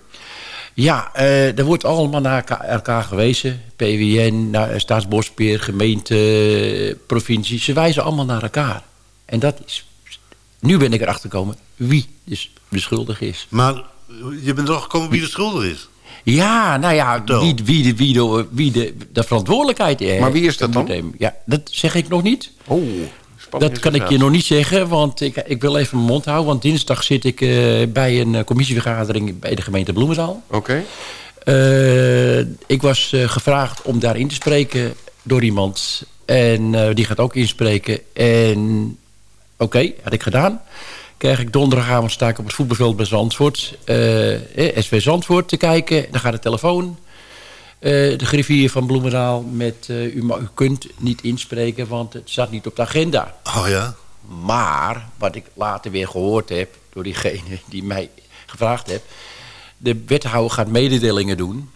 Speaker 14: Ja, eh, er wordt allemaal naar elkaar, gewezen. PWN, naar Staatsbosbeheer, gemeente, eh, provincie. Ze wijzen allemaal naar elkaar. En dat is... Nu ben ik erachter gekomen wie dus de schuldig is.
Speaker 6: Maar je bent erachter gekomen wie de schuldig is.
Speaker 14: Ja, nou ja, wie, wie, de, wie, de, wie de, de verantwoordelijkheid is.
Speaker 5: Maar wie is dat dan?
Speaker 14: Ja, dat zeg ik nog niet.
Speaker 5: Oh,
Speaker 14: Dat kan ik je nog niet zeggen, want ik, ik wil even mijn mond houden. Want dinsdag zit ik eh, bij een eh, commissievergadering bij de gemeente Bloemendaal.
Speaker 5: Oké.
Speaker 14: Eh, ik was eh, gevraagd om daar in te spreken door iemand. En eh, die gaat ook inspreken. En oké, had ik gedaan. Krijg ik donderdagavond sta ik op het voetbalveld bij Zandvoort. eh, eh, SV Zandvoort te kijken. Dan gaat de telefoon. Eh, de griffier van Bloemendaal met... eh, u, u kunt niet inspreken, want het staat niet op de agenda.
Speaker 6: Oh ja?
Speaker 14: Maar, wat ik later weer gehoord heb... door diegene die mij gevraagd heeft... de wethouder gaat mededelingen doen.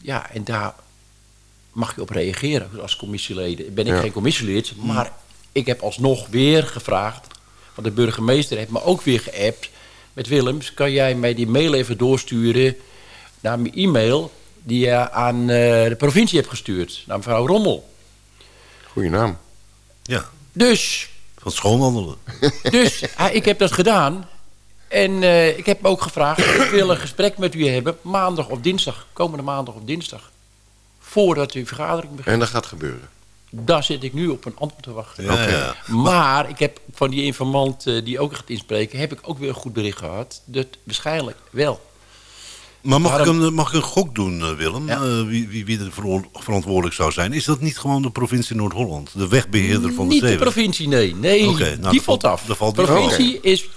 Speaker 14: Ja, en daar mag je op reageren als commissieleden. Ben ik
Speaker 5: Ja.
Speaker 14: geen commissielid, maar ik heb alsnog weer gevraagd... want de burgemeester heeft me ook weer geappt... met Willems, kan jij mij die mail even doorsturen... naar mijn e-mail die je aan eh, de provincie hebt gestuurd... naar mevrouw Rommel.
Speaker 5: Goeie naam.
Speaker 6: Ja,
Speaker 14: Dus
Speaker 6: van schoonhandelen.
Speaker 14: dus ik heb dat gedaan. En eh, ik heb hem ook gevraagd, ik wil een gesprek met u hebben... maandag of dinsdag, komende maandag of dinsdag. Voordat uw vergadering begint.
Speaker 5: En dat gaat gebeuren.
Speaker 14: Daar zit ik nu op een antwoord te wachten.
Speaker 6: Ja,
Speaker 5: Oké.
Speaker 6: ja.
Speaker 14: Maar ik heb van die informant eh, die ook gaat inspreken... heb ik ook weer een goed bericht gehad. Dat waarschijnlijk wel.
Speaker 6: Maar mag,
Speaker 14: Waarom-
Speaker 6: ik een, mag ik een gok doen, eh, Willem?
Speaker 14: Ja.
Speaker 6: Eh, wie, wie, wie er verantwoordelijk zou zijn? Is dat niet gewoon de provincie Noord-Holland? De wegbeheerder van de
Speaker 14: Niet de provincie, nee. Nee,
Speaker 6: nou,
Speaker 14: die valt af.
Speaker 6: valt
Speaker 14: De provincie is,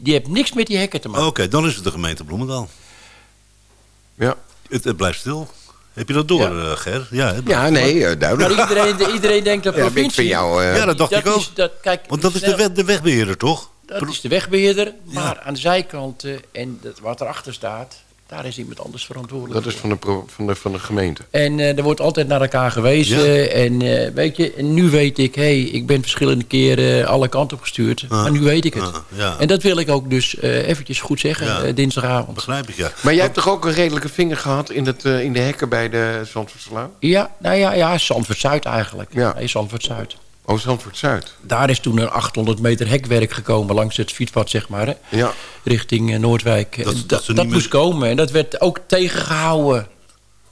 Speaker 14: die heeft niks met die hekken te maken.
Speaker 6: Oké, dan is het de gemeente Bloemendaal.
Speaker 5: Ja,
Speaker 6: Het, het blijft stil. Heb je dat door,
Speaker 14: Ja.
Speaker 6: eh, Ger? Ja,
Speaker 5: ja nee, eh, duidelijk.
Speaker 14: Maar iedereen, iedereen denkt dat
Speaker 5: Ja,
Speaker 14: provincie...
Speaker 5: ik vind jou... eh,
Speaker 6: Ja, dat dacht ik ook.
Speaker 14: Is, dat, kijk,
Speaker 6: Want dat is de,
Speaker 14: snel-
Speaker 6: weg, de wegbeheerder, toch?
Speaker 14: Dat is de wegbeheerder, maar aan de zijkanten en dat, wat erachter staat, daar is iemand anders verantwoordelijk
Speaker 5: dat is van de, pro- van de, van de gemeente.
Speaker 14: En eh, er wordt altijd naar elkaar gewezen.
Speaker 6: Ja.
Speaker 14: En eh, weet je, en nu weet ik, hé, hey, ik ben verschillende keren alle kanten op gestuurd.
Speaker 6: Ah.
Speaker 14: Maar nu weet ik het.
Speaker 6: Ah, ja.
Speaker 14: En dat wil ik ook dus eh, eventjes goed zeggen,
Speaker 6: Ja.
Speaker 14: eh, dinsdagavond.
Speaker 6: Begrijp ik, ja.
Speaker 5: Maar jij hebt toch ook een redelijke vinger gehad in, het, eh, in de hekken bij de Zandvoortselaan?
Speaker 14: Ja, nou ja, ja Zandvoort Zuid eigenlijk.
Speaker 5: Ja.
Speaker 14: Nee, Zandvoort Zuid.
Speaker 5: Oh, Zandvoort Zuid.
Speaker 14: Daar is toen een 800 meter hekwerk gekomen langs het fietspad, zeg maar. Hè?
Speaker 5: Ja.
Speaker 14: richting eh, Noordwijk.
Speaker 6: Dat-
Speaker 14: Dat, moest
Speaker 6: meer-
Speaker 14: komen. En dat werd ook tegengehouden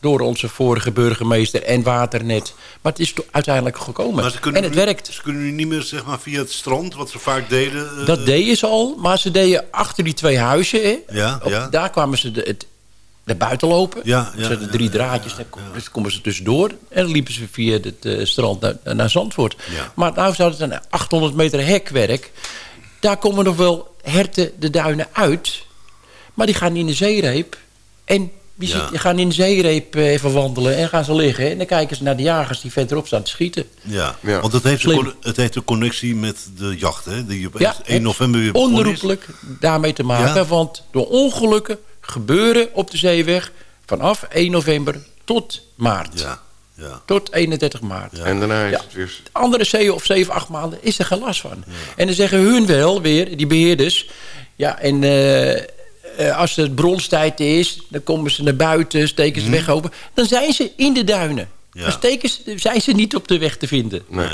Speaker 14: door onze vorige burgemeester en Waternet. Maar het is uiteindelijk gekomen.
Speaker 6: Maar ze kunnen
Speaker 14: En het
Speaker 6: nu-
Speaker 14: werkt.
Speaker 6: Ze kunnen nu niet meer zeg maar, via het strand, wat ze vaak deden. eh,
Speaker 14: Dat deden ze al, maar ze deden achter die twee huizen. Hè.
Speaker 6: Ja,
Speaker 14: Op-
Speaker 6: ja.
Speaker 14: Daar kwamen ze de, het, naar buiten lopen.
Speaker 6: Ja,
Speaker 14: Ze
Speaker 6: ja,
Speaker 14: drie
Speaker 6: ja,
Speaker 14: draadjes,
Speaker 6: ja,
Speaker 14: daar kom-
Speaker 6: ja.
Speaker 14: dus komen ze tussendoor. En dan liepen ze via het eh, strand naar, naar Zandvoort.
Speaker 6: Ja.
Speaker 14: Maar nou zou het een 800 meter hekwerk. Daar komen nog wel herten de duinen uit. Maar die gaan in de zeereep. En Die,
Speaker 6: Ja.
Speaker 14: zit- die gaan in de zeereep eh, even wandelen en gaan ze liggen. En dan kijken ze naar de jagers die verderop staan te schieten.
Speaker 6: Ja, want het heeft, een, het heeft een connectie met de jacht, hè? Die op
Speaker 14: Ja,
Speaker 6: 1 november weer begonnen is.
Speaker 14: Onherroepelijk daarmee te maken.
Speaker 6: Ja.
Speaker 14: Want de ongelukken gebeuren op de zeeweg vanaf 1 november tot maart.
Speaker 6: Ja, ja.
Speaker 14: Tot 31 maart.
Speaker 5: En daarna is het weer...
Speaker 14: De andere zeeën of 7, 8 maanden is er geen last van. En dan zeggen hun wel weer, die beheerders... ja, en eh, eh, als het bronstijd is... dan komen ze naar buiten, steken ze de weg open... dan zijn ze in de duinen. Dan steken ze, zijn ze niet op de weg te vinden.
Speaker 5: Nee.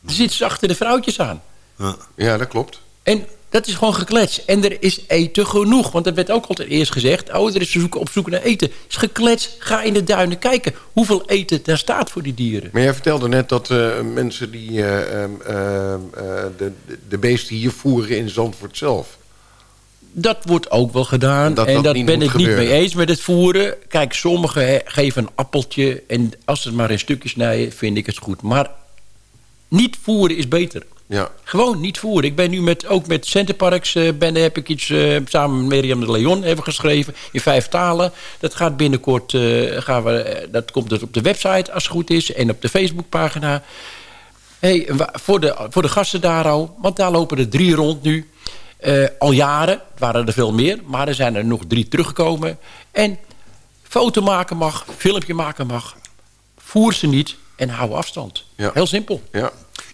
Speaker 14: Dan zitten ze achter de vrouwtjes aan.
Speaker 6: Ja.
Speaker 5: Ja, dat klopt.
Speaker 14: En dat is gewoon geklets. En er is eten genoeg. Want er werd ook altijd eerst gezegd... oh, er is op zoek naar eten. is geklets. Ga in de duinen kijken hoeveel eten daar staat voor die dieren.
Speaker 5: Maar jij vertelde net dat eh, mensen die eh, ehm, ehm, eh, de, de- beesten hier voeren in Zandvoort zelf.
Speaker 14: Dat wordt ook wel gedaan.
Speaker 5: Dat
Speaker 14: en
Speaker 5: dat
Speaker 14: dat ben ik niet mee eens met het voeren. Kijk, sommigen geven een appeltje. En als ze het maar in stukjes snijden, vind ik het goed. Maar niet voeren is beter.
Speaker 5: Ja.
Speaker 14: Gewoon niet voeren. Ik ben nu met, ook met Centerparks eh ben, heb ik iets eh, samen met Miriam de Leon hebben geschreven. In vijf talen. Dat gaat binnenkort, eh, gaan we, dat komt dus op de website als het goed is. En op de Facebookpagina. Hey, voor, de, voor de gasten daar al. Want daar lopen er drie rond nu. Al jaren. Waren er veel meer. Maar er zijn er nog drie teruggekomen. En foto maken mag. Filmpje maken mag. Voer ze niet. En hou afstand.
Speaker 5: Ja.
Speaker 14: Heel simpel.
Speaker 5: Ja.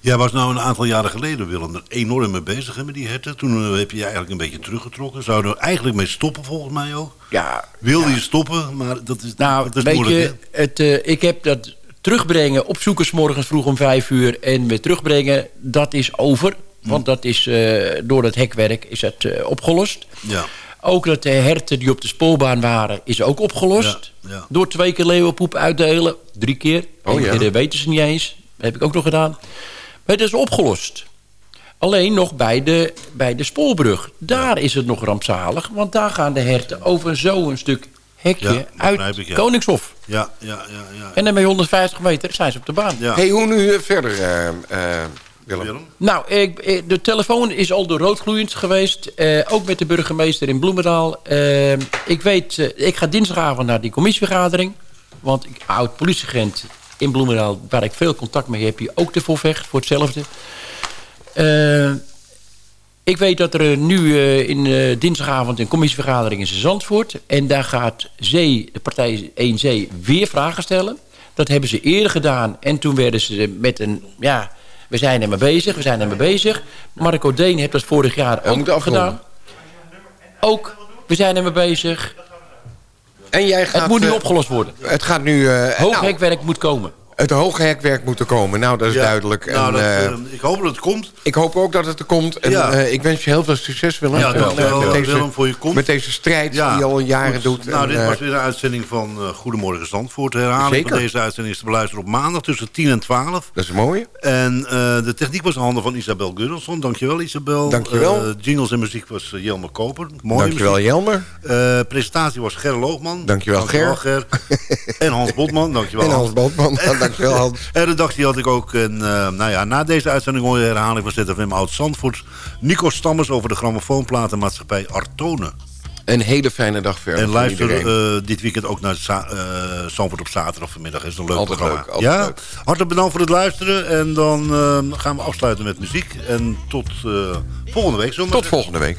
Speaker 6: Jij was nou een aantal jaren geleden, Willem, er enorm mee bezig hè, met die herten. Toen eh, heb je je eigenlijk een beetje teruggetrokken. Zou je er eigenlijk mee stoppen, volgens mij ook?
Speaker 14: Ja,
Speaker 6: Wilde je stoppen, maar dat is,
Speaker 14: Nou,
Speaker 6: dat is
Speaker 14: weet
Speaker 6: moeilijk,
Speaker 14: je, het, eh, ik heb dat terugbrengen, opzoeken 's morgens vroeg om vijf uur... en weer terugbrengen, dat is over. Want dat is, eh, door het hekwerk is het eh, opgelost.
Speaker 6: Ja.
Speaker 14: Ook dat de herten die op de spoorbaan waren, is ook opgelost.
Speaker 6: Ja, ja.
Speaker 14: Door twee keer leeuwenpoep uitdelen. Drie keer.
Speaker 5: Oh,
Speaker 14: Eén
Speaker 5: ja.
Speaker 14: keer weten ze niet eens. Dat heb ik ook nog gedaan. Dat is opgelost. Alleen nog bij de, bij de spoorbrug. Daar is het nog rampzalig. Want daar gaan de herten over zo'n stuk hekje
Speaker 6: Ja,
Speaker 14: uit
Speaker 6: ik, ja.
Speaker 14: Koningshof.
Speaker 6: Ja, ja, ja, ja.
Speaker 14: En dan met 150 meter zijn ze op de baan.
Speaker 6: Ja.
Speaker 5: hey, hoe nu eh, verder, eh, eh, Willem?
Speaker 6: Willem?
Speaker 14: Nou, ik, de telefoon is al door roodgloeiend geweest. Eh, ook met de burgemeester in Bloemendaal. Ik weet, ik ga dinsdagavond naar die commissievergadering. Want ik oud politieagent in Bloemendaal, waar ik veel contact mee heb, hier ook de voorvecht voor hetzelfde. Eh, ik weet dat er nu eh, in eh, dinsdagavond een commissievergadering is in Zandvoort. En daar gaat Zee, de partij 1 Zee weer vragen stellen. Dat hebben ze eerder gedaan. En toen werden ze met een... Ja, we zijn er mee bezig, we zijn er mee bezig. Marco Deen heeft dat vorig jaar ook
Speaker 5: afronden.
Speaker 14: gedaan. Ook, we zijn er mee bezig.
Speaker 5: En jij gaat...
Speaker 14: Het moet nu
Speaker 5: eh,
Speaker 14: opgelost worden.
Speaker 5: Het gaat nu... eh, nou,
Speaker 14: Hooghekwerk moet komen.
Speaker 5: Het hoge hekwerk moet er komen. Nou, dat is
Speaker 6: Ja.
Speaker 5: duidelijk.
Speaker 6: Nou,
Speaker 5: en,
Speaker 6: dat,
Speaker 5: eh,
Speaker 6: eh, ik hoop dat het komt.
Speaker 5: ik hoop ook dat het er komt. En
Speaker 6: Ja.
Speaker 5: eh, ik wens je heel veel succes, Willem.
Speaker 6: Ja,
Speaker 5: met,
Speaker 6: dankjewel,
Speaker 5: met deze,
Speaker 6: Willem, voor je komst.
Speaker 5: Met deze strijd
Speaker 6: Ja,
Speaker 5: die je al jaren
Speaker 6: goed.
Speaker 5: doet.
Speaker 6: Nou,
Speaker 5: En,
Speaker 6: dit was weer een uitzending van Goedemorgen Zandvoort. De herhaling
Speaker 5: Zeker.
Speaker 6: van deze uitzending is te beluisteren op maandag tussen 10 en 12.
Speaker 5: dat is mooi.
Speaker 6: En de techniek was in handen van Isabel Gurelsson. Dankjewel Isabel.
Speaker 5: Dankjewel.
Speaker 6: Jingles en muziek was Jelmer Koper. Mooie
Speaker 5: Dankjewel,
Speaker 6: muziek.
Speaker 5: Jelmer.
Speaker 6: Presentatie was Ger Loogman.
Speaker 5: Dankjewel,
Speaker 6: Ger. en Hans Botman. Dankjewel
Speaker 5: En Hans Botman. Dankjewel, Hans.
Speaker 6: En redactie had ik ook. En, eh, nou ja, na deze uitzending hoor je de herhaling van ZFM Oud Zandvoort. Nico Stammers over de grammofoonplatenmaatschappij Artone.
Speaker 5: Een hele fijne dag verder.
Speaker 6: En luister eh, dit weekend ook naar eh, Zandvoort op zaterdag vanmiddag. is een leuk
Speaker 5: Altijd
Speaker 6: programma.
Speaker 5: leuk, altijd
Speaker 6: ja?
Speaker 5: leuk.
Speaker 6: Hartelijk bedankt voor het luisteren. En dan eh, gaan we afsluiten met muziek. En tot eh, volgende week.
Speaker 5: Tot volgende week.